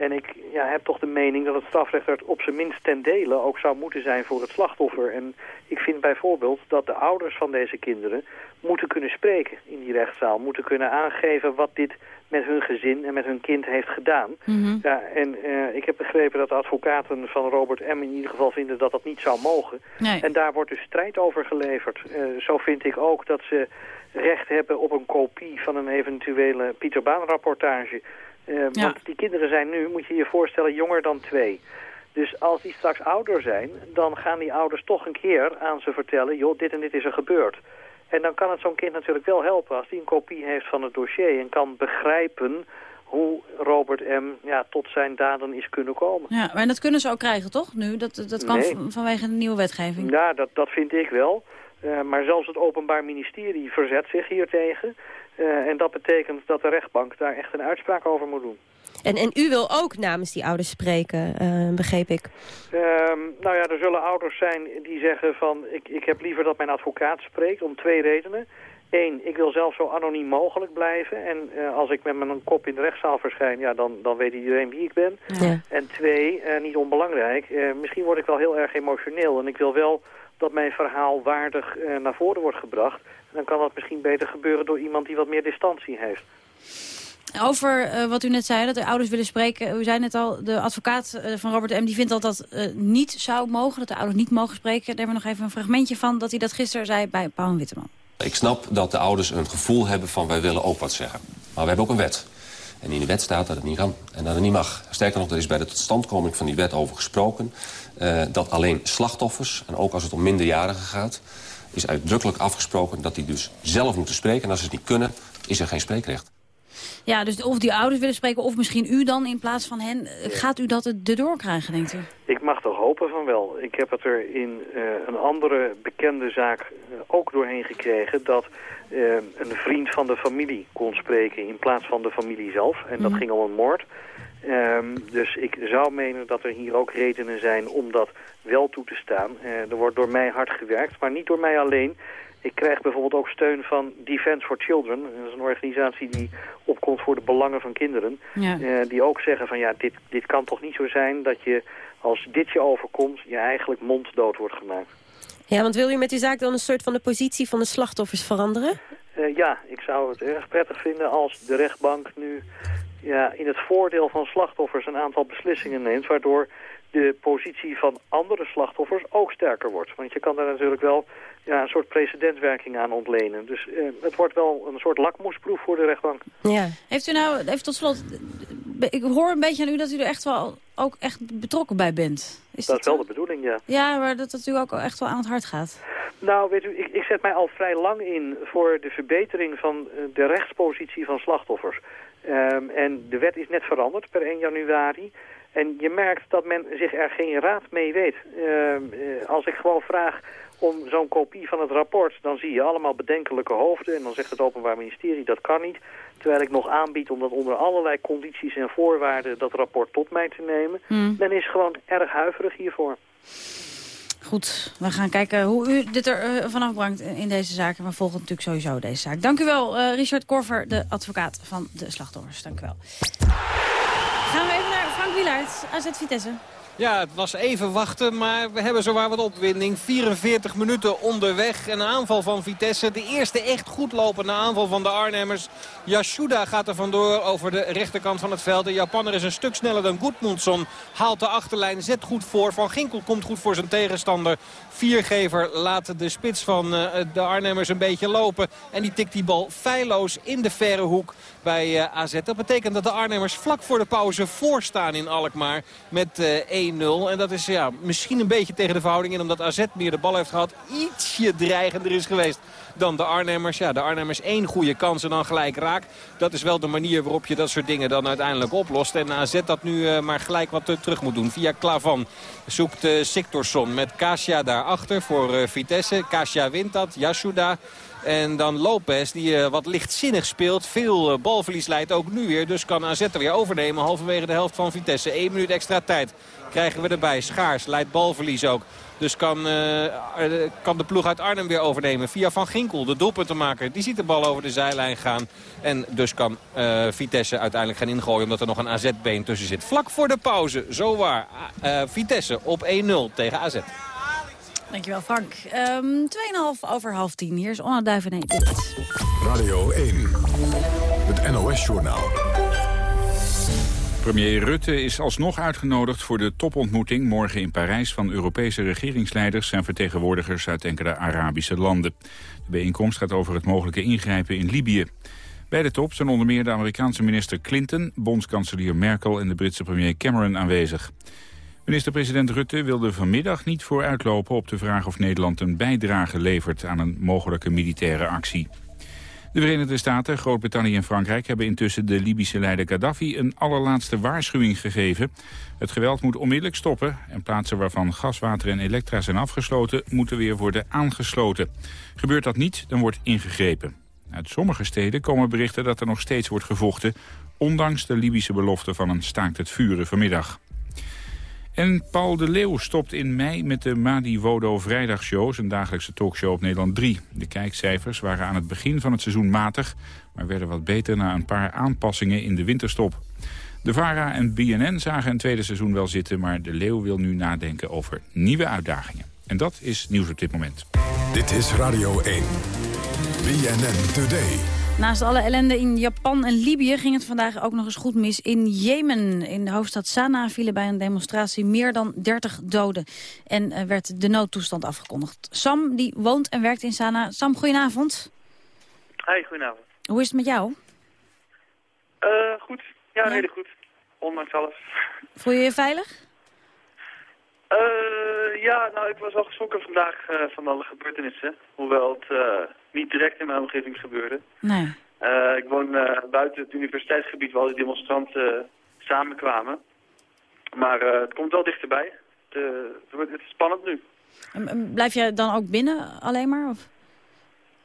En ik ja, heb toch de mening dat het strafrecht op zijn minst ten dele ook zou moeten zijn voor het slachtoffer. En ik vind bijvoorbeeld dat de ouders van deze kinderen moeten kunnen spreken in die rechtszaal. Moeten kunnen aangeven wat dit met hun gezin en met hun kind heeft gedaan. Mhm. Mm -hmm. ja, en uh, ik heb begrepen dat de advocaten van Robert M. in ieder geval vinden dat dat niet zou mogen. Nee. En daar wordt dus strijd over geleverd. Uh, zo vind ik ook dat ze recht hebben op een kopie van een eventuele Pieter Baan rapportage. Uh, Ja. Want die kinderen zijn nu, moet je je voorstellen, jonger dan twee. Dus als die straks ouder zijn, dan gaan die ouders toch een keer aan ze vertellen... joh, dit en dit is er gebeurd. En dan kan het zo'n kind natuurlijk wel helpen als die een kopie heeft van het dossier... en kan begrijpen hoe Robert M. Ja, tot zijn daden is kunnen komen. Ja, maar dat kunnen ze ook krijgen, toch? Nu, dat, dat kan Nee. vanwege de nieuwe wetgeving. Ja, dat, dat vind ik wel. Uh, maar zelfs het Openbaar Ministerie verzet zich hiertegen. Uh, en dat betekent dat de rechtbank daar echt een uitspraak over moet doen. En, en u wil ook namens die ouders spreken, uh, begreep ik. Um, nou ja, er zullen ouders zijn die zeggen van... Ik, ik heb liever dat mijn advocaat spreekt om twee redenen. Eén, ik wil zelf zo anoniem mogelijk blijven. En uh, als ik met mijn kop in de rechtszaal verschijn, ja, dan, dan weet iedereen wie ik ben. Ja. En twee, uh, niet onbelangrijk, uh, misschien word ik wel heel erg emotioneel. En ik wil wel dat mijn verhaal waardig uh, naar voren wordt gebracht. En dan kan dat misschien beter gebeuren door iemand die wat meer distantie heeft. Over uh, wat u net zei, dat de ouders willen spreken. U zei net al, de advocaat uh, van Robert M. die vindt dat dat uh, niet zou mogen. Dat de ouders niet mogen spreken. Daar hebben we nog even een fragmentje van dat hij dat gisteren zei bij Paul Witteman. Ik snap dat de ouders een gevoel hebben van wij willen ook wat zeggen. Maar we hebben ook een wet. En in de wet staat dat het niet kan en dat het niet mag. Sterker nog, er is bij de totstandkoming van die wet over gesproken... Uh, dat alleen slachtoffers, en ook als het om minderjarigen gaat... is uitdrukkelijk afgesproken dat die dus zelf moeten spreken. En als ze het niet kunnen, is er geen spreekrecht. Ja, dus of die ouders willen spreken of misschien u dan in plaats van hen. Eh, Gaat u dat erdoor krijgen, denkt u? Ik mag toch hopen van wel. Ik heb het er in eh, een andere bekende zaak eh, ook doorheen gekregen... dat eh, een vriend van de familie kon spreken in plaats van de familie zelf. En dat Mhm. ging om een moord. Ehm, dus ik zou menen dat er hier ook redenen zijn om dat wel toe te staan. Eh, er wordt door mij hard gewerkt, maar niet door mij alleen. Ik krijg bijvoorbeeld ook steun van Defense for Children. Dat is een organisatie die opkomt voor de belangen van kinderen. Ja. Eh, die ook zeggen van ja, dit, dit kan toch niet zo zijn dat je als dit je overkomt, je eigenlijk monddood wordt gemaakt. Ja, want wil u met uw zaak dan een soort van de positie van de slachtoffers veranderen? Eh, ja, ik zou het erg prettig vinden als de rechtbank nu ja, in het voordeel van slachtoffers een aantal beslissingen neemt, waardoor de positie van andere slachtoffers ook sterker wordt. Want je kan daar natuurlijk wel ja, een soort precedentwerking aan ontlenen. Dus eh, het wordt wel een soort lakmoesproef voor de rechtbank. Ja. Heeft u nou, even tot slot, ik hoor een beetje aan u dat u er echt wel ook echt betrokken bij bent. Is dat dat is wel zo? de bedoeling, ja. Ja, maar dat het u ook echt wel aan het hart gaat. Nou, weet u, ik, ik zet mij al vrij lang in voor de verbetering van eh, de rechtspositie van slachtoffers. Ehm, en de wet is net veranderd per 1 januari. En je merkt dat men zich er geen raad mee weet. Ehm, eh, als ik gewoon vraag om zo'n kopie van het rapport, dan zie je allemaal bedenkelijke hoofden. En dan zegt het Openbaar Ministerie, dat kan niet. Terwijl ik nog aanbied om dat onder allerlei condities en voorwaarden dat rapport tot mij te nemen. Hmm. Men is gewoon erg huiverig hiervoor. Goed, we gaan kijken hoe u dit er eh, vanaf brengt in deze zaak. En we volgen natuurlijk sowieso deze zaak. Dank u wel, eh, Richard Korver, de advocaat van de slachtoffers. Dank u wel. Gaan we even naar Frank Wielaert, AZ Vitesse. Ja, het was even wachten, maar we hebben zowaar wat opwinding. 44 minuten onderweg. Een aanval van Vitesse. De eerste echt goed lopende aanval van de Arnhemmers. Yashuda gaat er vandoor over de rechterkant van het veld. De Japanner is een stuk sneller dan Goedmundsson. Haalt de achterlijn, zet goed voor. Van Ginkel komt goed voor zijn tegenstander. Viergever laat de spits van eh, de Arnhemmers een beetje lopen. En die tikt die bal feilloos in de verre hoek bij eh, AZ. Dat betekent dat de Arnhemmers vlak voor de pauze voorstaan in Alkmaar met eh 1-0. En dat is ja, misschien een beetje tegen de verhouding in. Omdat AZ meer de bal heeft gehad. Ietsje dreigender is geweest dan de Arnhemmers. Ja, de Arnhemmers één goede kans en dan gelijk raak. Dat is wel de manier waarop je dat soort dingen dan uiteindelijk oplost. En AZ dat nu eh, maar gelijk wat eh, terug moet doen. Via Klavan zoekt uh, Siktorsson met Kasia daarachter voor Vitesse. Kasia wint dat. Yasuda. En dan Lopez die uh, wat lichtzinnig speelt. Veel uh, balverlies leidt ook nu weer. Dus kan AZ er weer overnemen halverwege de helft van Vitesse. 1 minuut extra tijd krijgen we erbij. Schaars leidt balverlies ook. Dus kan, uh, kan de ploeg uit Arnhem weer overnemen. Via Van Ginkel, de doelpuntenmaker. Die ziet de bal over de zijlijn gaan. En dus kan Vitesse uiteindelijk gaan ingooien. Omdat er nog een AZ-been tussen zit. Vlak voor de pauze, zo waar. Vitesse op 1-0 tegen AZ. Dankjewel Frank. Um, 2,5 over half tien. Hier is Onna Duivenet. Radio 1. Het NOS-journaal. Premier Rutte is alsnog uitgenodigd voor de topontmoeting morgen in Parijs van Europese regeringsleiders en vertegenwoordigers uit enkele Arabische landen. De bijeenkomst gaat over het mogelijke ingrijpen in Libië. Bij de top zijn onder meer de Amerikaanse minister Clinton, bondskanselier Merkel en de Britse premier Cameron aanwezig. Minister-president Rutte wilde vanmiddag niet vooruitlopen op de vraag of Nederland een bijdrage levert aan een mogelijke militaire actie. De Verenigde Staten, Groot-Brittannië en Frankrijk hebben intussen de Libische leider Gaddafi een allerlaatste waarschuwing gegeven. Het geweld moet onmiddellijk stoppen en plaatsen waarvan gas, water en elektra zijn afgesloten moeten weer worden aangesloten. Gebeurt dat niet, dan wordt ingegrepen. Uit sommige steden komen berichten dat er nog steeds wordt gevochten, ondanks de Libische belofte van een staakt het vuren vanmiddag. En Paul de Leeuw stopt in mei met de Madi Wodo Vrijdagshow, zijn dagelijkse talkshow op Nederland 3. De kijkcijfers waren aan het begin van het seizoen matig, maar werden wat beter na een paar aanpassingen in de winterstop. De VARA en BNN zagen een tweede seizoen wel zitten, maar de Leeuw wil nu nadenken over nieuwe uitdagingen. En dat is nieuws op dit moment. Dit is Radio 1. BNN Today. Naast alle ellende in Japan en Libië ging het vandaag ook nog eens goed mis in Jemen. In de hoofdstad Sanaa vielen bij een demonstratie meer dan 30 doden. En uh, werd de noodtoestand afgekondigd. Sam, die woont en werkt in Sanaa. Sam, goedenavond. Hi, goedenavond. Hoe is het met jou? Uh, goed. Ja, ja, redelijk goed. Ondanks alles. Voel je je veilig? Uh, ja, nou, ik was al geschrokken vandaag uh, van alle gebeurtenissen. Hoewel het uh, niet direct in mijn omgeving gebeurde. Nee. Eh, ik woon eh, buiten het universiteitsgebied waar al die demonstranten eh, samenkwamen. Maar eh, het komt wel dichterbij. Het, eh, het wordt- het is spannend nu. Blijf jij dan ook binnen alleen maar? Of?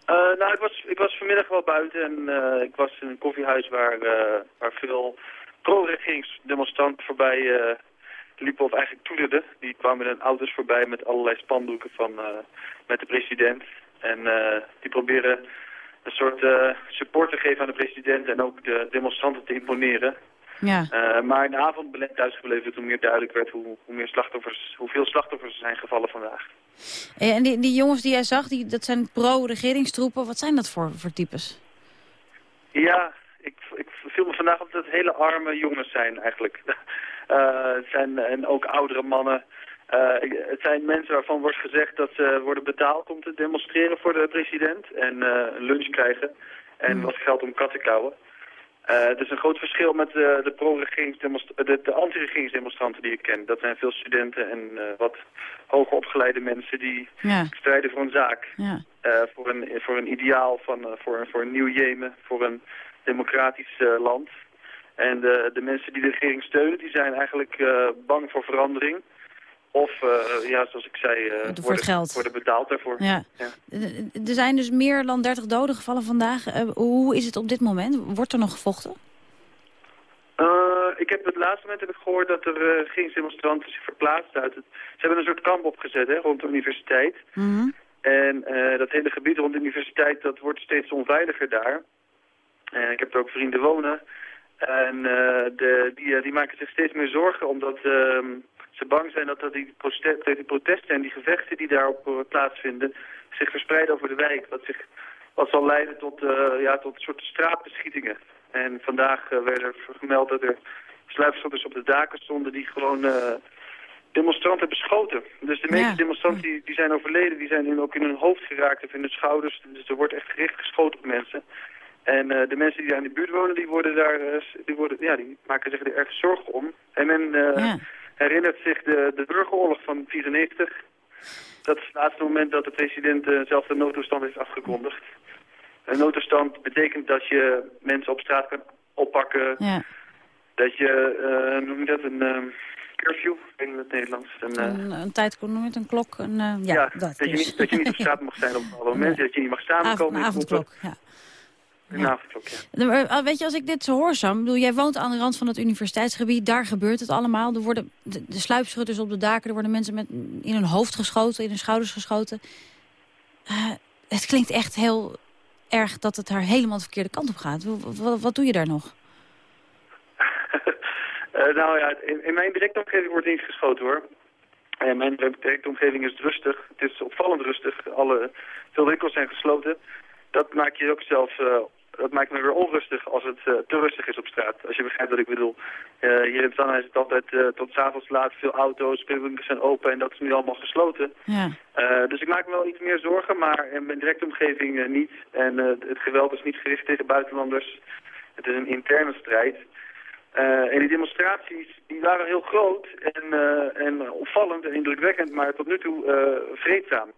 Eh, nou, ik was, ik was vanmiddag wel buiten en eh, ik was in een koffiehuis waar, eh, waar veel pro-regeringsdemonstranten voorbij liepen of eigenlijk toederden. Die kwamen in auto's voorbij met allerlei spandoeken van, eh, met de president. En eh, die proberen een soort eh, support te geven aan de president en ook de demonstranten te imponeren. Ja. Maar in de avond ben ik thuisgebleven toen meer duidelijk werd hoe, hoe meer slachtoffers, hoeveel slachtoffers er zijn gevallen vandaag. En die, die jongens die jij zag, die, dat zijn pro-regeringstroepen. Wat zijn dat voor, voor types? Ja, ik, ik viel me vandaag op dat het hele arme jongens zijn eigenlijk. Eh, het zijn, en ook oudere mannen. Eh, het zijn mensen waarvan wordt gezegd dat ze worden betaald om te demonstreren voor de president. En eh, een lunch krijgen. En wat geld om kat te kauwen. Eh, het is een groot verschil met de, pro-regeringsdemonst- de, de anti-regeringsdemonstranten die ik ken. Dat zijn veel studenten en wat hoger opgeleide mensen die Ja. strijden voor een zaak. Ja. Voor, een, voor een ideaal, van, voor, een- voor een nieuw Jemen, voor een democratisch land. En de, de mensen die de regering steunen, die zijn eigenlijk eh, bang voor verandering. Of, eh, ja, zoals ik zei, het worden, geld. worden betaald daarvoor. Ja. Er zijn dus meer dan 30 doden gevallen vandaag. Hoe is het op dit moment? Wordt er nog gevochten? Ik heb het laatste moment heb ik gehoord dat er eh, regeringsdemonstranten zich verplaatst uit het... Ze hebben een soort kamp opgezet hè, rond de universiteit. En eh, dat hele gebied rond de universiteit, dat wordt steeds onveiliger daar. En ik heb er ook vrienden wonen. En eh, de, die, eh, die maken zich steeds meer zorgen, omdat ehm, ze bang zijn dat, dat die, die protesten en die gevechten die daarop eh, plaatsvinden, zich verspreiden over de wijk. Wat, zich, wat zal leiden tot, ja, tot een soort straatbeschietingen. En vandaag werd er gemeld dat er sluipschotters op de daken stonden die gewoon demonstranten beschoten. Dus de meeste Ja. demonstranten die, die zijn overleden, die zijn nu ook in hun hoofd geraakt of in hun schouders. Dus er wordt echt gericht geschoten op mensen. En eh, de mensen die daar in de buurt wonen, die, worden daar, eh, die, worden, ja, die maken zich er erg zorgen om. En men eh, herinnert zich de, de burgeroorlog van 94. Dat is het laatste moment dat de president eh, zelf de noodtoestand heeft afgekondigd. Een noodtoestand betekent dat je mensen op straat kan oppakken. Ja. Dat je, noem je dat, een eh, curfew in het Nederlands. Een, Een, een tijd, noem je het, een klok? Een, ja, ja, dat, dat, je dus. niet, dat je niet op straat mag zijn op bepaalde momenten. Dat je niet mag Avond, samenkomen. een in avondklok, ja. Avondklok, ja. Eh, Weet je, als ik dit zo hoor, Sam, bedoel, jij woont aan de rand van het universiteitsgebied, daar gebeurt het allemaal. Er worden de, de sluipschutters op de daken, er worden mensen met, in hun hoofd geschoten, in hun schouders geschoten. Eh, het klinkt echt heel erg dat het daar helemaal de verkeerde kant op gaat. Wat, wat, wat doe je daar nog? Eh, nou ja, in, in mijn directe omgeving wordt niet geschoten hoor. Mijn directe omgeving is rustig. Het is opvallend rustig. Alle, veel winkels zijn gesloten. Dat maakt je ook zelf, eh, dat maakt me weer onrustig als het eh, te rustig is op straat. Als je begrijpt wat ik bedoel. Eh, hier in Sanna is het altijd tot s'avonds laat. Veel auto's, winkels zijn open en dat is nu allemaal gesloten. Ja. Dus ik maak me wel iets meer zorgen, maar in mijn directe omgeving niet. En het geweld is niet gericht tegen buitenlanders. Het is een interne strijd. Uh, en die demonstraties die waren heel groot en, uh, en opvallend en indrukwekkend, maar tot nu toe uh, vreedzaam.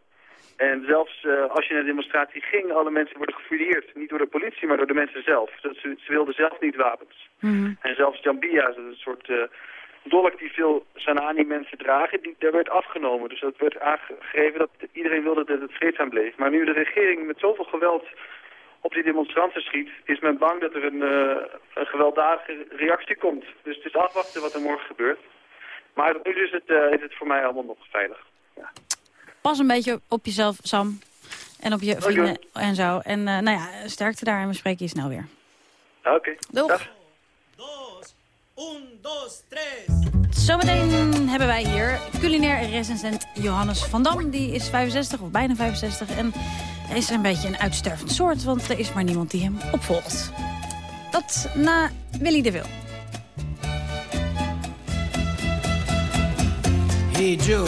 En zelfs als je naar de demonstratie ging, alle mensen worden gefouilleerd. Niet door de politie, maar door de mensen zelf. Ze, ze wilden zelf niet wapens. Mhm. Mm -hmm. En zelfs Jambia, dat is een soort dolk die veel Sanani-mensen dragen, die, daar werd afgenomen. Dus dat werd aangegeven dat iedereen wilde dat het vreedzaam bleef. Maar nu de regering met zoveel geweld op die demonstranten schiet, is men bang dat er een, uh, een gewelddadige reactie komt. Dus het is afwachten wat er morgen gebeurt. Maar nu is het, is het voor mij allemaal nog veilig. Ja. Pas een beetje op jezelf, Sam. En op je vrienden en zo. En uh, nou ja, sterkte daar en we spreken je snel weer. Oké. Okay. Doeg. Dag. Zometeen hebben wij hier culinair recensent Johannes van Dam. Die is 65 of bijna 65 en hij is een beetje een uitstervend soort, want er is maar niemand die hem opvolgt. Dat na Willy de Wil. Hey Joe,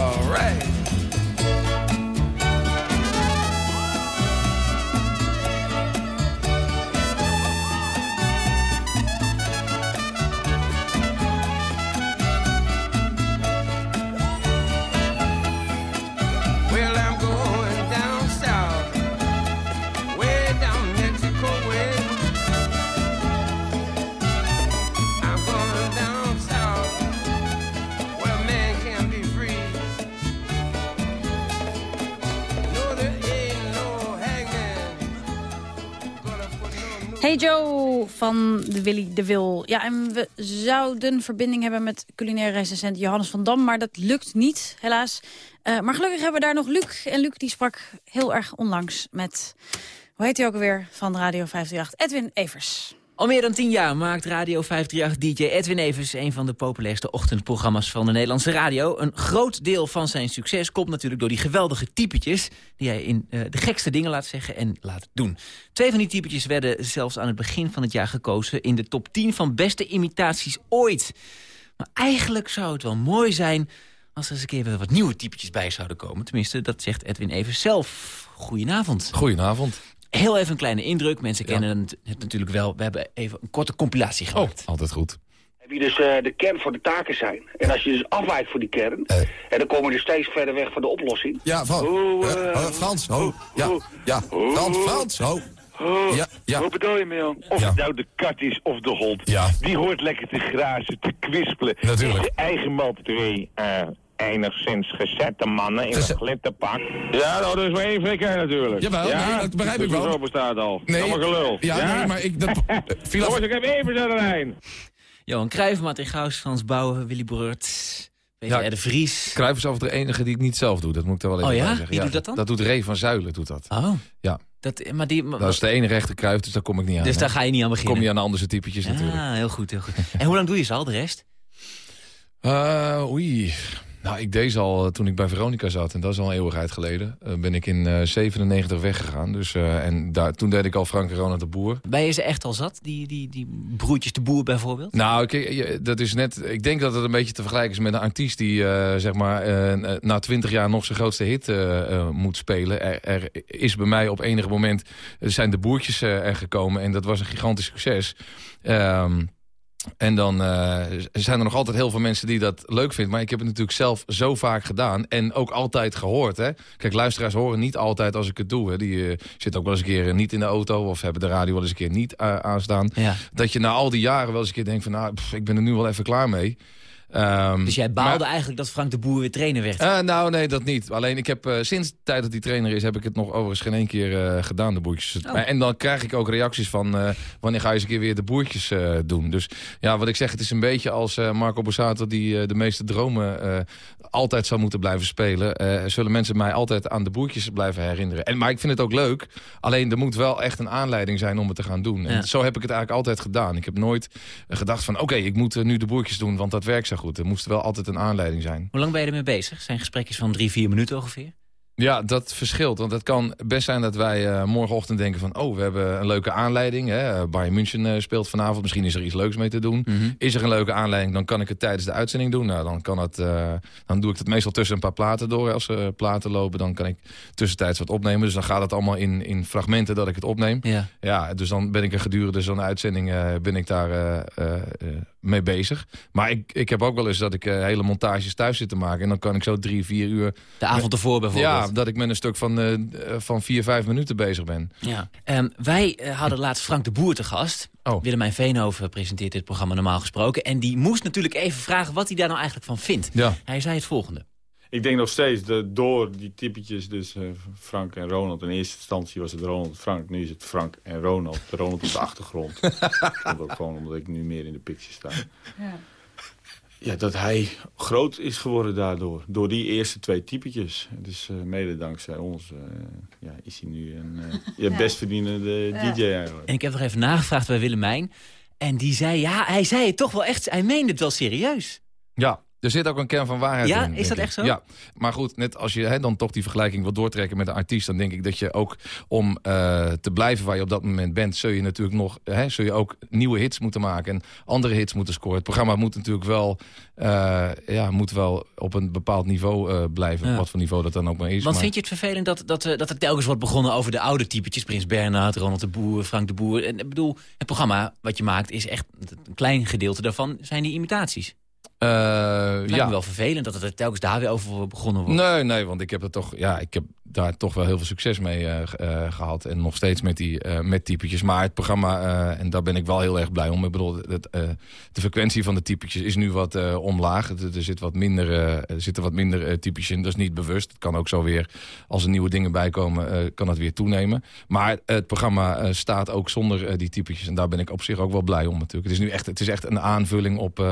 Joe van de Willy de Wil. Ja, en we zouden verbinding hebben met culinaire recensent Johannes van Dam... maar dat lukt niet, helaas. Eh, maar gelukkig hebben we daar nog Luc. En Luc die sprak heel erg onlangs met... hoe heet hij ook alweer van Radio 538? Edwin Evers. Al meer dan tien jaar maakt Radio 538 DJ Edwin Evers... een van de populairste ochtendprogramma's van de Nederlandse radio. Een groot deel van zijn succes komt natuurlijk door die geweldige typetjes... die hij in eh, de gekste dingen laat zeggen en laat doen. Twee van die typetjes werden zelfs aan het begin van het jaar gekozen... in de top 10 van beste imitaties ooit. Maar eigenlijk zou het wel mooi zijn... als er eens een keer weer wat nieuwe typetjes bij zouden komen. Tenminste, dat zegt Edwin Evers zelf. Goedenavond. Goedenavond. Heel even een kleine indruk. Mensen kennen het, het natuurlijk wel. We hebben even een korte compilatie gemaakt. Oh, altijd goed. Die dus eh, de kern van de taken zijn. En als je dus afwijkt voor die kern, en dan komen we dus steeds verder weg van de oplossing. Ja, Frans. Hoe, Eh, eh, Frans, ho. Ja, ja. Frans, Frans, ho. Oh, Ja, ja. Wat bedoel je, Milan? Of Ja. het nou de kat is of de hond. Ja. Die hoort lekker te grazen, te kwispelen. Natuurlijk. In zijn eigen twee eh, enigszins gezette mannen in Geze- een glitterpak. Ja, nou, dat is maar één flikker natuurlijk. Jawel, ja? nee, dat begrijp ik Dus wel. Zo bestaat al. Nee. Nee. gelul. Ja, nee, maar ik... Dat, viel af- Jongens, ik heb even aan de lijn. Johan Cruijff, Martin Gauws, Frans Bouwen, Willy Breurt, Peter Ja. De Vries. Cruijff is over de enige die ik niet zelf doe. Dat moet ik er wel even Oh ja? bij zeggen. Wie doet dat dan? Dat doet Ray van Zuilen, doet dat. Oh, Ja, dat, maar die, maar- dat is de enige echte Cruijff, dus daar kom ik niet aan. dus hè. daar ga je niet aan Dan beginnen. kom je aan de andere typetjes natuurlijk. Ah, heel goed, heel goed. en hoe lang doe je ze al, de rest? Eh, oei. Nou, ik deed ze al eh, toen ik bij Veronica zat. En dat is al een eeuwigheid geleden. Eh, ben ik in eh 97 weggegaan. Dus, en daar, toen deed ik al Frank en Ronald de Boer. Ben je ze echt al zat, die, die, die broertjes de boer bijvoorbeeld? Nou, je- dat is net. Ik denk dat het een beetje te vergelijken is met een artiest die zeg maar na twintig jaar nog zijn grootste hit moet spelen. Er, er is bij mij op enig moment zijn de boertjes er gekomen en dat was een gigantisch succes. Ehm, en dan eh, zijn er nog altijd heel veel mensen die dat leuk vinden. Maar ik heb het natuurlijk zelf zo vaak gedaan. En ook altijd gehoord. Hè? Kijk, luisteraars horen niet altijd als ik het doe. Hè? Die eh, zitten ook wel eens een keer niet in de auto. Of hebben de radio wel eens een keer niet eh, aanstaan. Dat je na al die jaren wel eens een keer denkt van... Nou, pff, ik ben er nu wel even klaar mee. Ehm, Dus jij baalde maar- eigenlijk dat Frank de Boer weer trainer werd? eh, nou, nee, dat niet. Alleen ik heb eh, sinds de tijd dat hij trainer is... heb ik het nog overigens geen één keer eh, gedaan, de boertjes. Oh. Maar- En dan krijg ik ook reacties van... wanneer ga je eens een keer weer de boertjes doen? Dus ja, wat ik zeg, het is een beetje als Marco Borsato... die de meeste dromen altijd zou moeten blijven spelen. zullen mensen mij altijd aan de boertjes blijven herinneren. En, maar ik vind het ook leuk. Alleen er moet wel echt een aanleiding zijn om het te gaan doen. En zo heb ik het eigenlijk altijd gedaan. Ik heb nooit gedacht van... oké, ik moet nu de boertjes doen, want dat werkt zo goed. Er moest wel altijd een aanleiding zijn. Hoe lang ben je ermee bezig? Zijn gesprekjes van drie, vier minuten ongeveer? Ja, dat verschilt. Want het kan best zijn dat wij eh, morgenochtend denken van... oh, we hebben een leuke aanleiding. Hè? Eh, Bayern München eh, speelt vanavond. Misschien is er iets leuks mee te doen. Is er een leuke aanleiding, dan kan ik het tijdens de uitzending doen. Nou, dan, kan het, dan doe ik het meestal tussen een paar platen door. Als er platen lopen, dan kan ik tussentijds wat opnemen. Dus dan gaat het allemaal in, in fragmenten dat ik het opneem. Ja. Ja, dus dan ben ik er gedurende zo'n uitzending ben ik daar mee bezig. Maar ik, ik heb ook wel eens dat ik hele montages thuis zit te maken. En dan kan ik zo drie, vier uur... De avond ervoor bijvoorbeeld. Ja, dat ik met een stuk van, eh, eh, van vier, vijf minuten bezig ben. Ja. Ehm, wij eh, hadden laatst Frank de Boer te gast. Oh. Willemijn Veenhoven presenteert dit programma normaal gesproken. En die moest natuurlijk even vragen wat hij daar nou eigenlijk van vindt. Ja. Hij zei het volgende. Ik denk nog steeds dat door die typetjes, dus eh, Frank en Ronald. In eerste instantie was het Ronald Frank, nu is het Frank en Ronald. Ronald op de achtergrond. dat ook gewoon omdat ik nu meer in de picture sta. Ja. Ja, dat hij groot is geworden daardoor. Door die eerste twee typetjes. Dus eh, mede dankzij ons eh, ja, is hij nu een eh, ja, Ja. best verdienende Ja. DJ eigenlijk. En ik heb nog even nagevraagd bij Willemijn. En die zei, ja, hij zei het toch wel echt, hij meende het wel serieus. Ja, er zit ook een kern van waarheid Ja, in. is denk dat ik. echt zo? Ja, maar goed, net als je hè, dan toch die vergelijking wil doortrekken met een artiest... dan denk ik dat je ook om eh, te blijven waar je op dat moment bent... zul je natuurlijk nog hè, zul je ook nieuwe hits moeten maken en andere hits moeten scoren. Het programma moet natuurlijk wel, eh, ja, moet wel op een bepaald niveau eh, blijven. Ja. Wat voor niveau dat dan ook maar is. Want maar... vind je het vervelend dat, dat, dat er telkens wordt begonnen over de oude typetjes? Prins Bernhard, Ronald de Boer, Frank de Boer. En ik bedoel, het programma wat je maakt is echt... een klein gedeelte daarvan zijn die imitaties. Het lijkt ja. me wel vervelend dat het er telkens daar weer over begonnen wordt. Nee, nee, want ik heb, het toch, ja, ik heb daar toch wel heel veel succes mee eh, eh, gehad. En nog steeds met die eh, met typetjes. Maar het programma, en daar ben ik wel heel erg blij om. Ik bedoel, de frequentie van de typetjes is nu wat omlaag. Er, zit wat minder, er zitten wat minder typetjes in. Dat is niet bewust. Het kan ook zo weer, als er nieuwe dingen bij komen, kan het weer toenemen. Maar het programma staat ook zonder die typetjes. En daar ben ik op zich ook wel blij om natuurlijk. Het is nu echt, het is echt een aanvulling op,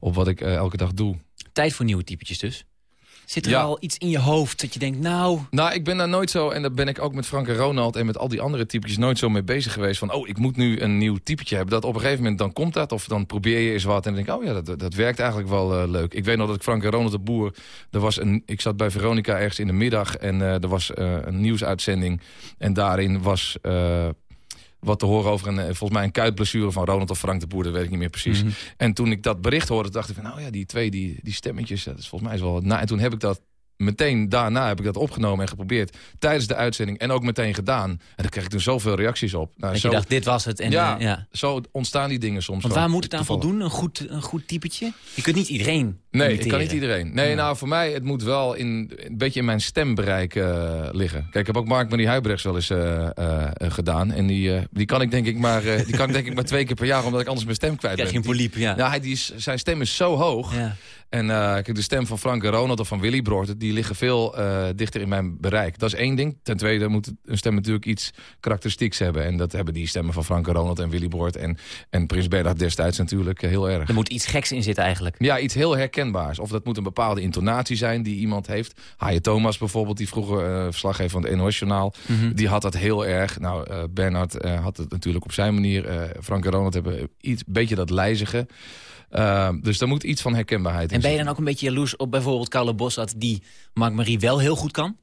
op wat ik elke dag doe. Tijd voor nieuwe typetjes dus. Zit er Ja. al iets in je hoofd dat je denkt, nou... Nou, ik ben daar nooit zo, en daar ben ik ook met Frank en Ronald... en met al die andere typetjes nooit zo mee bezig geweest... van, oh, ik moet nu een nieuw typetje hebben. Dat op een gegeven moment, dan komt dat, of dan probeer je eens wat... en dan denk ik, oh ja, dat, dat werkt eigenlijk wel eh, leuk. Ik weet nog dat ik Frank en Ronald de Boer... Er was een, ik zat bij Veronica ergens in de middag... en eh, er was eh, een nieuwsuitzending... en daarin was... wat te horen over een, eh, volgens mij een kuitblessure van Ronald of Frank de Boer, dat weet ik niet meer precies. Mhm. En toen ik dat bericht hoorde, dacht ik van, nou ja, die twee, die, die stemmetjes, dat is volgens mij is wel wat na. En toen heb ik dat meteen daarna heb ik dat opgenomen en geprobeerd tijdens de uitzending en ook meteen gedaan. En daar kreeg ik toen zoveel reacties op. Nou, Dat zo, je dacht, dit was het. En, ja, eh, ja. zo ontstaan die dingen soms. Want waar moet het aan voldoen? Een goed, een goed typetje? Je kunt niet iedereen Nee, ik kan niet iedereen. Nee, nou voor mij, het moet wel in, een beetje in mijn stembereik eh, liggen. Kijk, ik heb ook Mark-Marie Huibrechts wel eens eh, eh, gedaan. En die, die kan ik denk ik maar, die kan ik denk ik maar twee keer per jaar, omdat ik anders mijn stem kwijt Krijg ben. je een poliep, ja. Die- hij, die is, zijn stem is zo hoog. Ja. En kijk, de stem van Frank en Ronald of van Willy Broert... die liggen veel dichter in mijn bereik. Dat is één ding. Ten tweede moet een stem natuurlijk iets karakteristieks hebben. En dat hebben die stemmen van Frank en Ronald en Willy Broert... en, en Prins Bernhard destijds natuurlijk heel erg. Er moet iets geks in zitten eigenlijk. Ja, iets heel herkenbaars. Herkenbaars. Of dat moet een bepaalde intonatie zijn die iemand heeft. Haaien Thomas bijvoorbeeld, die vroeger uh, verslaggever van het NOS-journaal... Mhm. die had dat heel erg. Nou, uh, Bernard uh, had het natuurlijk op zijn manier. Frank en Ronald hebben iets, een beetje dat lijzige. dus daar moet iets van herkenbaarheid in En ben je dan ook een beetje jaloers op bijvoorbeeld Carlo Bossat... die Mark Marie wel heel goed kan?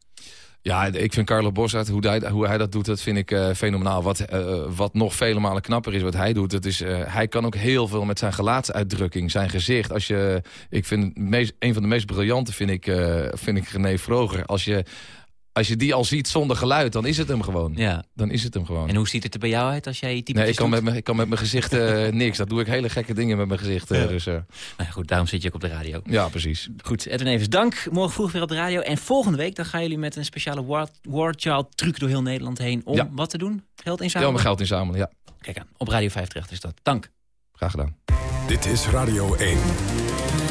Ja, ik vind Carlo Bossart, hoe hij, hoe hij dat doet, dat vind ik uh, fenomenaal. Wat, uh, wat nog vele malen knapper is wat hij doet, dat is, uh, hij kan ook heel veel met zijn gelaatsuitdrukking, zijn gezicht. Als je, ik vind meest, een van de meest briljante vind ik, vind ik René Vroger. Als je, als je die al ziet zonder geluid, dan is het hem gewoon. Ja. Dan is het hem gewoon. En hoe ziet het er bij jou uit als jij typetjes Nee, ik kan, doet? met, mijn- ik kan met mijn gezicht eh, niks. Dat doe ik hele gekke dingen met mijn gezicht. eh, Ja. Dus, eh, Nou goed, daarom zit je ook op de radio. ja, precies. Goed, Edwin Evers, dank. Morgen vroeg weer op de radio. En volgende week dan gaan jullie met een speciale War, War Child truc door heel Nederland heen. Om Ja. wat te doen? Geld Ja, inzamelen? mijn geld inzamelen, ja. Kijk aan, op Radio 5 terecht is dat. Dank. Graag gedaan. Dit is Radio 1.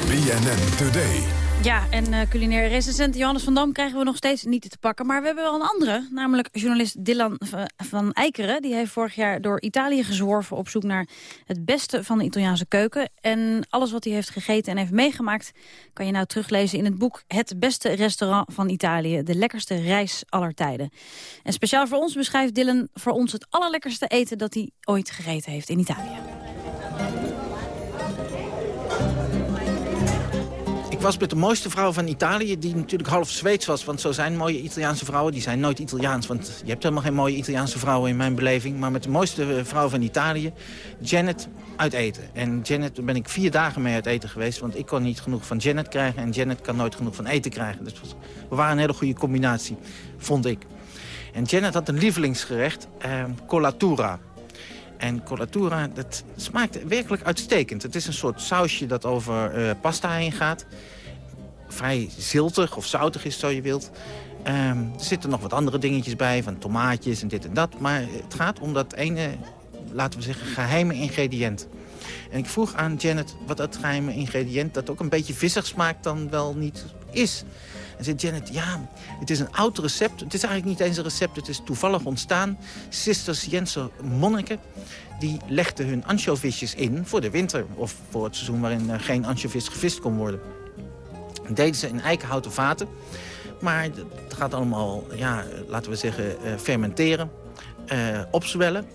BNN Today. Ja, en eh, culinair recensent Johannes van Dam krijgen we nog steeds niet te pakken. Maar we hebben wel een andere, namelijk journalist Dylan van Eikeren. Die heeft vorig jaar door Italië gezworven op zoek naar het beste van de Italiaanse keuken. En alles wat hij heeft gegeten en heeft meegemaakt... kan je nou teruglezen in het boek Het beste restaurant van Italië. De lekkerste reis aller tijden. En speciaal voor ons beschrijft Dylan voor ons het allerlekkerste eten... dat hij ooit gegeten heeft in Italië. Ik was met de mooiste vrouw van Italië, die natuurlijk half Zweeds was. Want zo zijn mooie Italiaanse vrouwen, die zijn nooit Italiaans. Want je hebt helemaal geen mooie Italiaanse vrouwen in mijn beleving. Maar met de mooiste eh, vrouw van Italië, Janet, uit eten. En Janet, daar ben ik vier dagen mee uit eten geweest. Want ik kon niet genoeg van Janet krijgen en Janet kan nooit genoeg van eten krijgen. Dus we waren een hele goede combinatie, vond ik. En Janet had een lievelingsgerecht, eh, colatura. En colatura, dat smaakt werkelijk uitstekend. Het is een soort sausje dat over eh, pasta heen gaat. Vrij ziltig of zoutig is, zo je wilt. Ehm, er zitten nog wat andere dingetjes bij, van tomaatjes en dit en dat. Maar het gaat om dat ene, laten we zeggen, geheime ingrediënt. En ik vroeg aan Janet wat dat geheime ingrediënt... dat ook een beetje vissig smaakt dan wel niet is. En zei Janet, ja, het is een oud recept. Het is eigenlijk niet eens een recept, het is toevallig ontstaan. Sisters Jensen monniken, die legden hun ansjovisjes in voor de winter. Of voor het seizoen waarin geen ansjovis gevist kon worden. Dat deden ze in eikenhouten vaten. Maar het gaat allemaal, ja, laten we zeggen, eh, fermenteren, eh, opzwellen.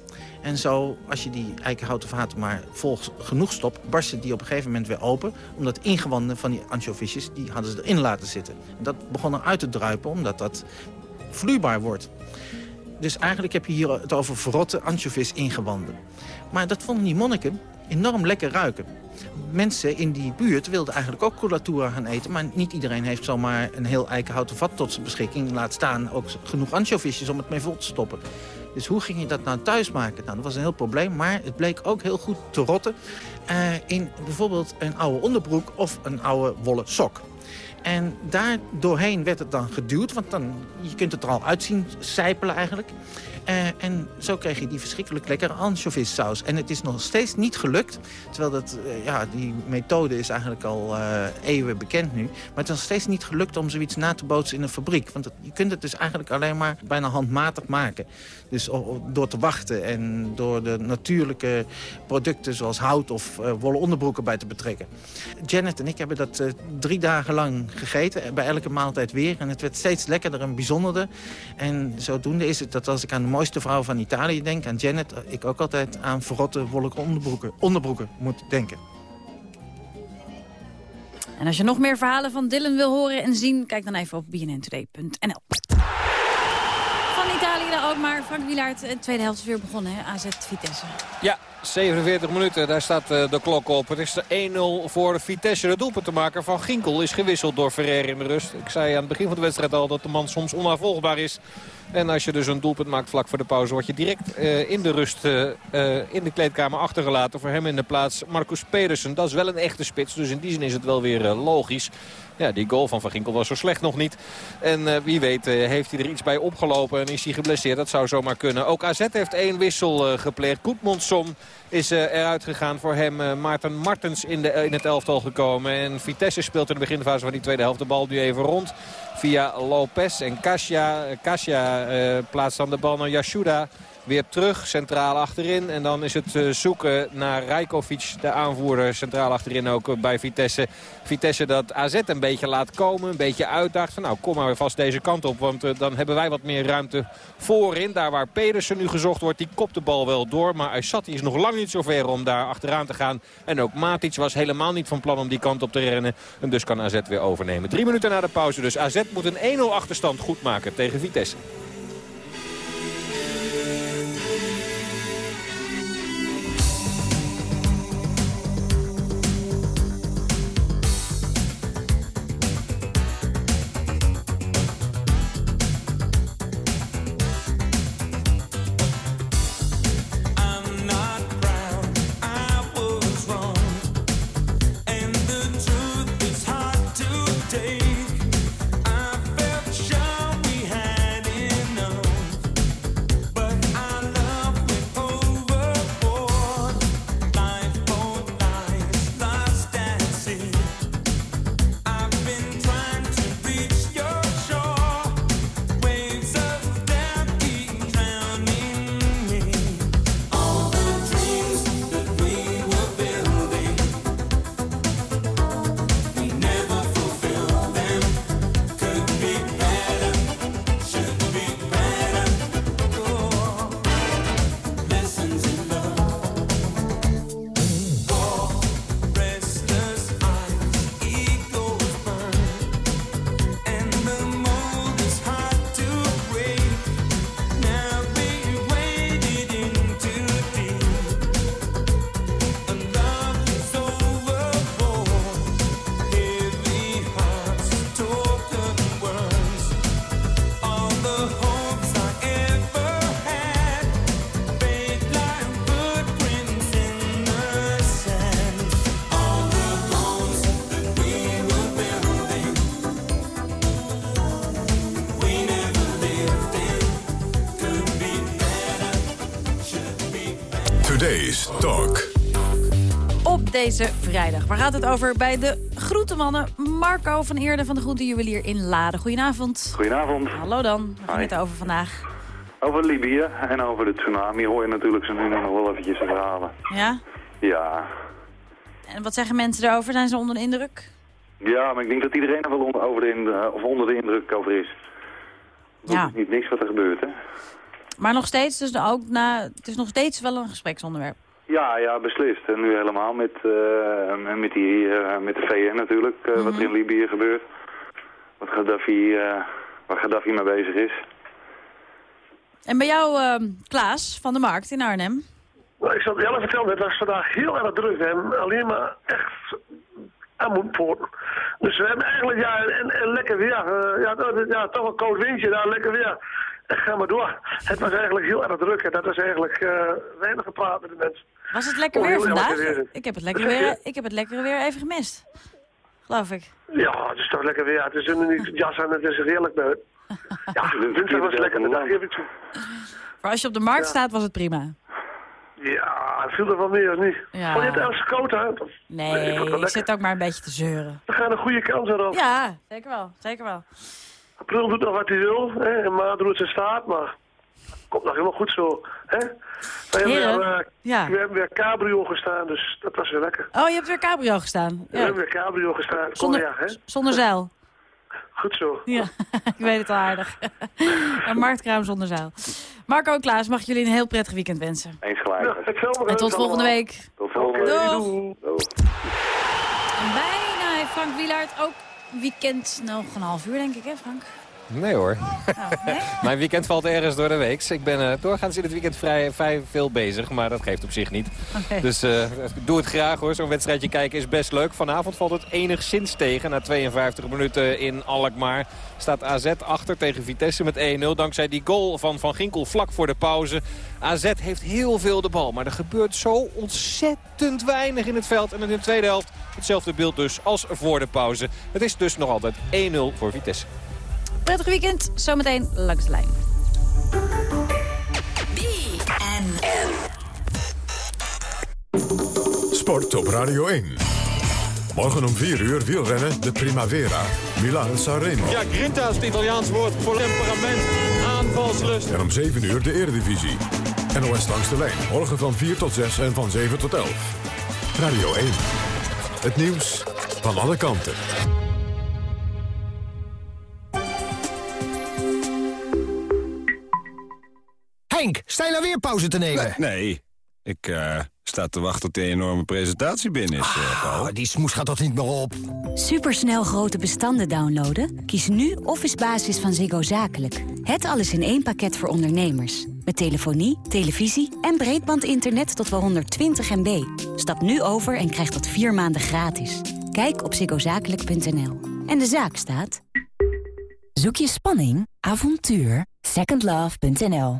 En zo, als je die eikenhouten vaten maar vol genoeg stopt... barsten die op een gegeven moment weer open. Omdat ingewanden van die ansjovisjes, die hadden ze erin laten zitten. En dat begon eruit te druipen, omdat dat vloeibaar wordt. Dus eigenlijk heb je hier het over verrotte ansjovis ingewanden. Maar dat vonden die monniken enorm lekker ruiken. Mensen in die buurt wilden eigenlijk ook colatura gaan eten... maar niet iedereen heeft zomaar een heel eikenhouten vat tot zijn beschikking. Laat staan ook genoeg ansjovisjes om het mee vol te stoppen. Dus hoe ging je dat nou thuis maken? Nou, dat was een heel probleem, maar het bleek ook heel goed te rotten... eh, in bijvoorbeeld een oude onderbroek of een oude wollen sok. En daar doorheen werd het dan geduwd, want dan, je kunt het er al uitzien sijpelen eigenlijk. Eh, en zo kreeg je die verschrikkelijk lekkere ansjovissaus. En het is nog steeds niet gelukt, terwijl dat, eh, ja, die methode is eigenlijk al eh, eeuwen bekend nu. Maar het is nog steeds niet gelukt om zoiets na te bootsen in een fabriek. Want je kunt het dus eigenlijk alleen maar bijna handmatig maken. Dus door te wachten en door de natuurlijke producten zoals hout of wollen onderbroeken bij te betrekken. Janet en ik hebben dat drie dagen lang gegeten, bij elke maaltijd weer. En het werd steeds lekkerder en bijzonderder. En zodoende is het dat als ik aan de mooiste vrouw van Italië denk, aan Janet... eh, ik ook altijd aan verrotte wollen onderbroeken, onderbroeken moet denken. En als je nog meer verhalen van Dylan wil horen en zien... kijk dan even op bnntoday.nl. Van Italië dan ook maar. Frank Wielaert, de tweede helft is weer begonnen, hè? AZ Vitesse. Ja, 47 minuten, daar staat eh, de klok op. Het is de 1-0 voor Vitesse. De doelpuntenmaker van Ginkel is gewisseld door Ferrer in de rust. Ik zei aan het begin van de wedstrijd al dat de man soms onnavolgbaar is. En als je dus een doelpunt maakt vlak voor de pauze... word je direct eh, in de rust eh, eh, in de kleedkamer achtergelaten. Voor hem in de plaats Marcus Pedersen. Dat is wel een echte spits, dus in die zin is het wel weer logisch. Ja, die goal van Van Ginkel was zo slecht nog niet. En eh, wie weet eh, heeft hij er iets bij opgelopen en is hij geblesseerd. Dat zou zomaar kunnen. Ook AZ heeft één wissel eh, gepleegd. Goedmondson is eruit gegaan voor hem. Maarten Martens in, de, in het elftal gekomen. En Vitesse speelt in de beginfase van die tweede helft de bal nu even rond. Via Lopez en Kasia. Kasia plaatst dan de bal naar Yashuda. Weer terug, centraal achterin. En dan is het eh, zoeken naar Rijkovic, de aanvoerder, centraal achterin ook eh, bij Vitesse. Vitesse dat AZ een beetje laat komen, een beetje uitdaagt. Nou, kom maar vast deze kant op, want eh, dan hebben wij wat meer ruimte voorin. Daar waar Pedersen nu gezocht wordt, die kopt de bal wel door. Maar Aysati is nog lang niet zo ver om daar achteraan te gaan. En ook Matic was helemaal niet van plan om die kant op te rennen. En dus kan AZ weer overnemen. Drie minuten na de pauze dus. AZ moet een 1-0 achterstand goed maken tegen Vitesse. Deze vrijdag. Waar gaat het over bij de groentemannen? Marco van Eerden van de Groentejuwelier in Laren. Goedenavond. Goedenavond. Hallo dan. Waar we het over vandaag? Over Libië en over de tsunami hoor je natuurlijk zo nu nog wel eventjes verhalen. Ja? Ja. En wat zeggen mensen erover? Zijn ze onder de indruk? ja, maar ik denk dat iedereen er wel onder, over de ind- of onder de indruk over is. Ja. Het is niet niks wat er gebeurt, hè? Maar nog steeds, dus ook na, het is nog steeds wel een gespreksonderwerp. Ja, ja, beslist. En nu helemaal met, eh, met, die, eh, met de VN natuurlijk, eh, wat er in Libië gebeurt. Wat Gaddafi, eh, waar Gaddafi mee bezig is. En bij jou, ehm, Klaas van de Markt in Arnhem. Nou, ik zal het Jelle vertellen, het was vandaag heel erg druk. We hebben alleen maar echt aan poorten. Dus we hebben eigenlijk ja, een, een lekker weer. eh, ja, dat- ja, toch een koud windje, daar lekker weer. En ga maar door. Het was eigenlijk heel erg druk en dat was eigenlijk eh, weinig gepraat met de mensen. Was het lekker Oh, weer vandaag? lekker. Ik heb het lekker weer, ik heb het lekkere weer even gemist. Geloof ik. Ja, het is toch lekker weer. Het is een niet jas aan, het is heerlijk. Ja, de dinsdag was lekker, dag geef ik toe. Maar als je op de markt staat, was het prima. Ja, viel er wel meer of niet? Ja. Vond je het ergens koud uit? Nee, ik lekker. zit ook maar een beetje te zeuren. We gaan een goede kans erop. Ja, zeker wel. Zeker wel. April doet nog wat hij wil, hè, en maart doet zijn staat, maar komt nog helemaal goed zo. Hè? We, hebben weer, eh, ja. we hebben weer cabrio gestaan, dus dat was weer lekker. Oh, je hebt weer cabrio gestaan. We Ja. hebben weer cabrio gestaan. Zonder, ja, hè? zonder zeil. Goed zo. Ja, ik weet het al aardig. een marktkraam zonder zeil. Marco en Klaas, mag ik jullie een heel prettig weekend wensen. Eens gelijk. Ja. En tot volgende week. Tot volgende Doeg. Doeg. En bijna heeft Frank Wielaert ook weekend nog een half uur, denk ik, hè Frank? Nee hoor. Mijn weekend valt ergens door de week. Ik ben eh, doorgaans in het weekend vrij, vrij veel bezig, maar dat geeft op zich niet. Dus eh, doe het graag hoor. Zo'n wedstrijdje kijken is best leuk. Vanavond valt het enigszins tegen. Na 52 minuten in Alkmaar staat AZ achter tegen Vitesse met 1-0. Dankzij die goal van Van Ginkel vlak voor de pauze. AZ heeft heel veel de bal, maar er gebeurt zo ontzettend weinig in het veld. En in de tweede helft hetzelfde beeld dus als voor de pauze. Het is dus nog altijd 1-0 voor Vitesse. Prettig weekend, zometeen langs de lijn. Sport op Radio 1. Morgen om 4 uur wielrennen de Primavera. Milan Sanremo. Ja, grinta is het Italiaans woord voor temperament, aanvalslust. En om 7 uur de Eredivisie. NOS langs de lijn. Morgen van 4 tot 6 en van 7 tot 11. Radio 1. Het nieuws van alle kanten. Henk, sta je nou weer pauze te nemen? Nee, ik eh, sta te wachten tot die enorme presentatie binnen is, Paul. die smoes gaat toch niet meer op? Supersnel grote bestanden downloaden? Kies nu Office Basis van Ziggo Zakelijk. Het alles in één pakket voor ondernemers. Met telefonie, televisie en breedbandinternet tot wel 120 MB. Stap nu over en krijg dat vier maanden gratis. Kijk op ziggozakelijk.nl. En de zaak staat... Zoek je spanning, avontuur? Secondlove.nl.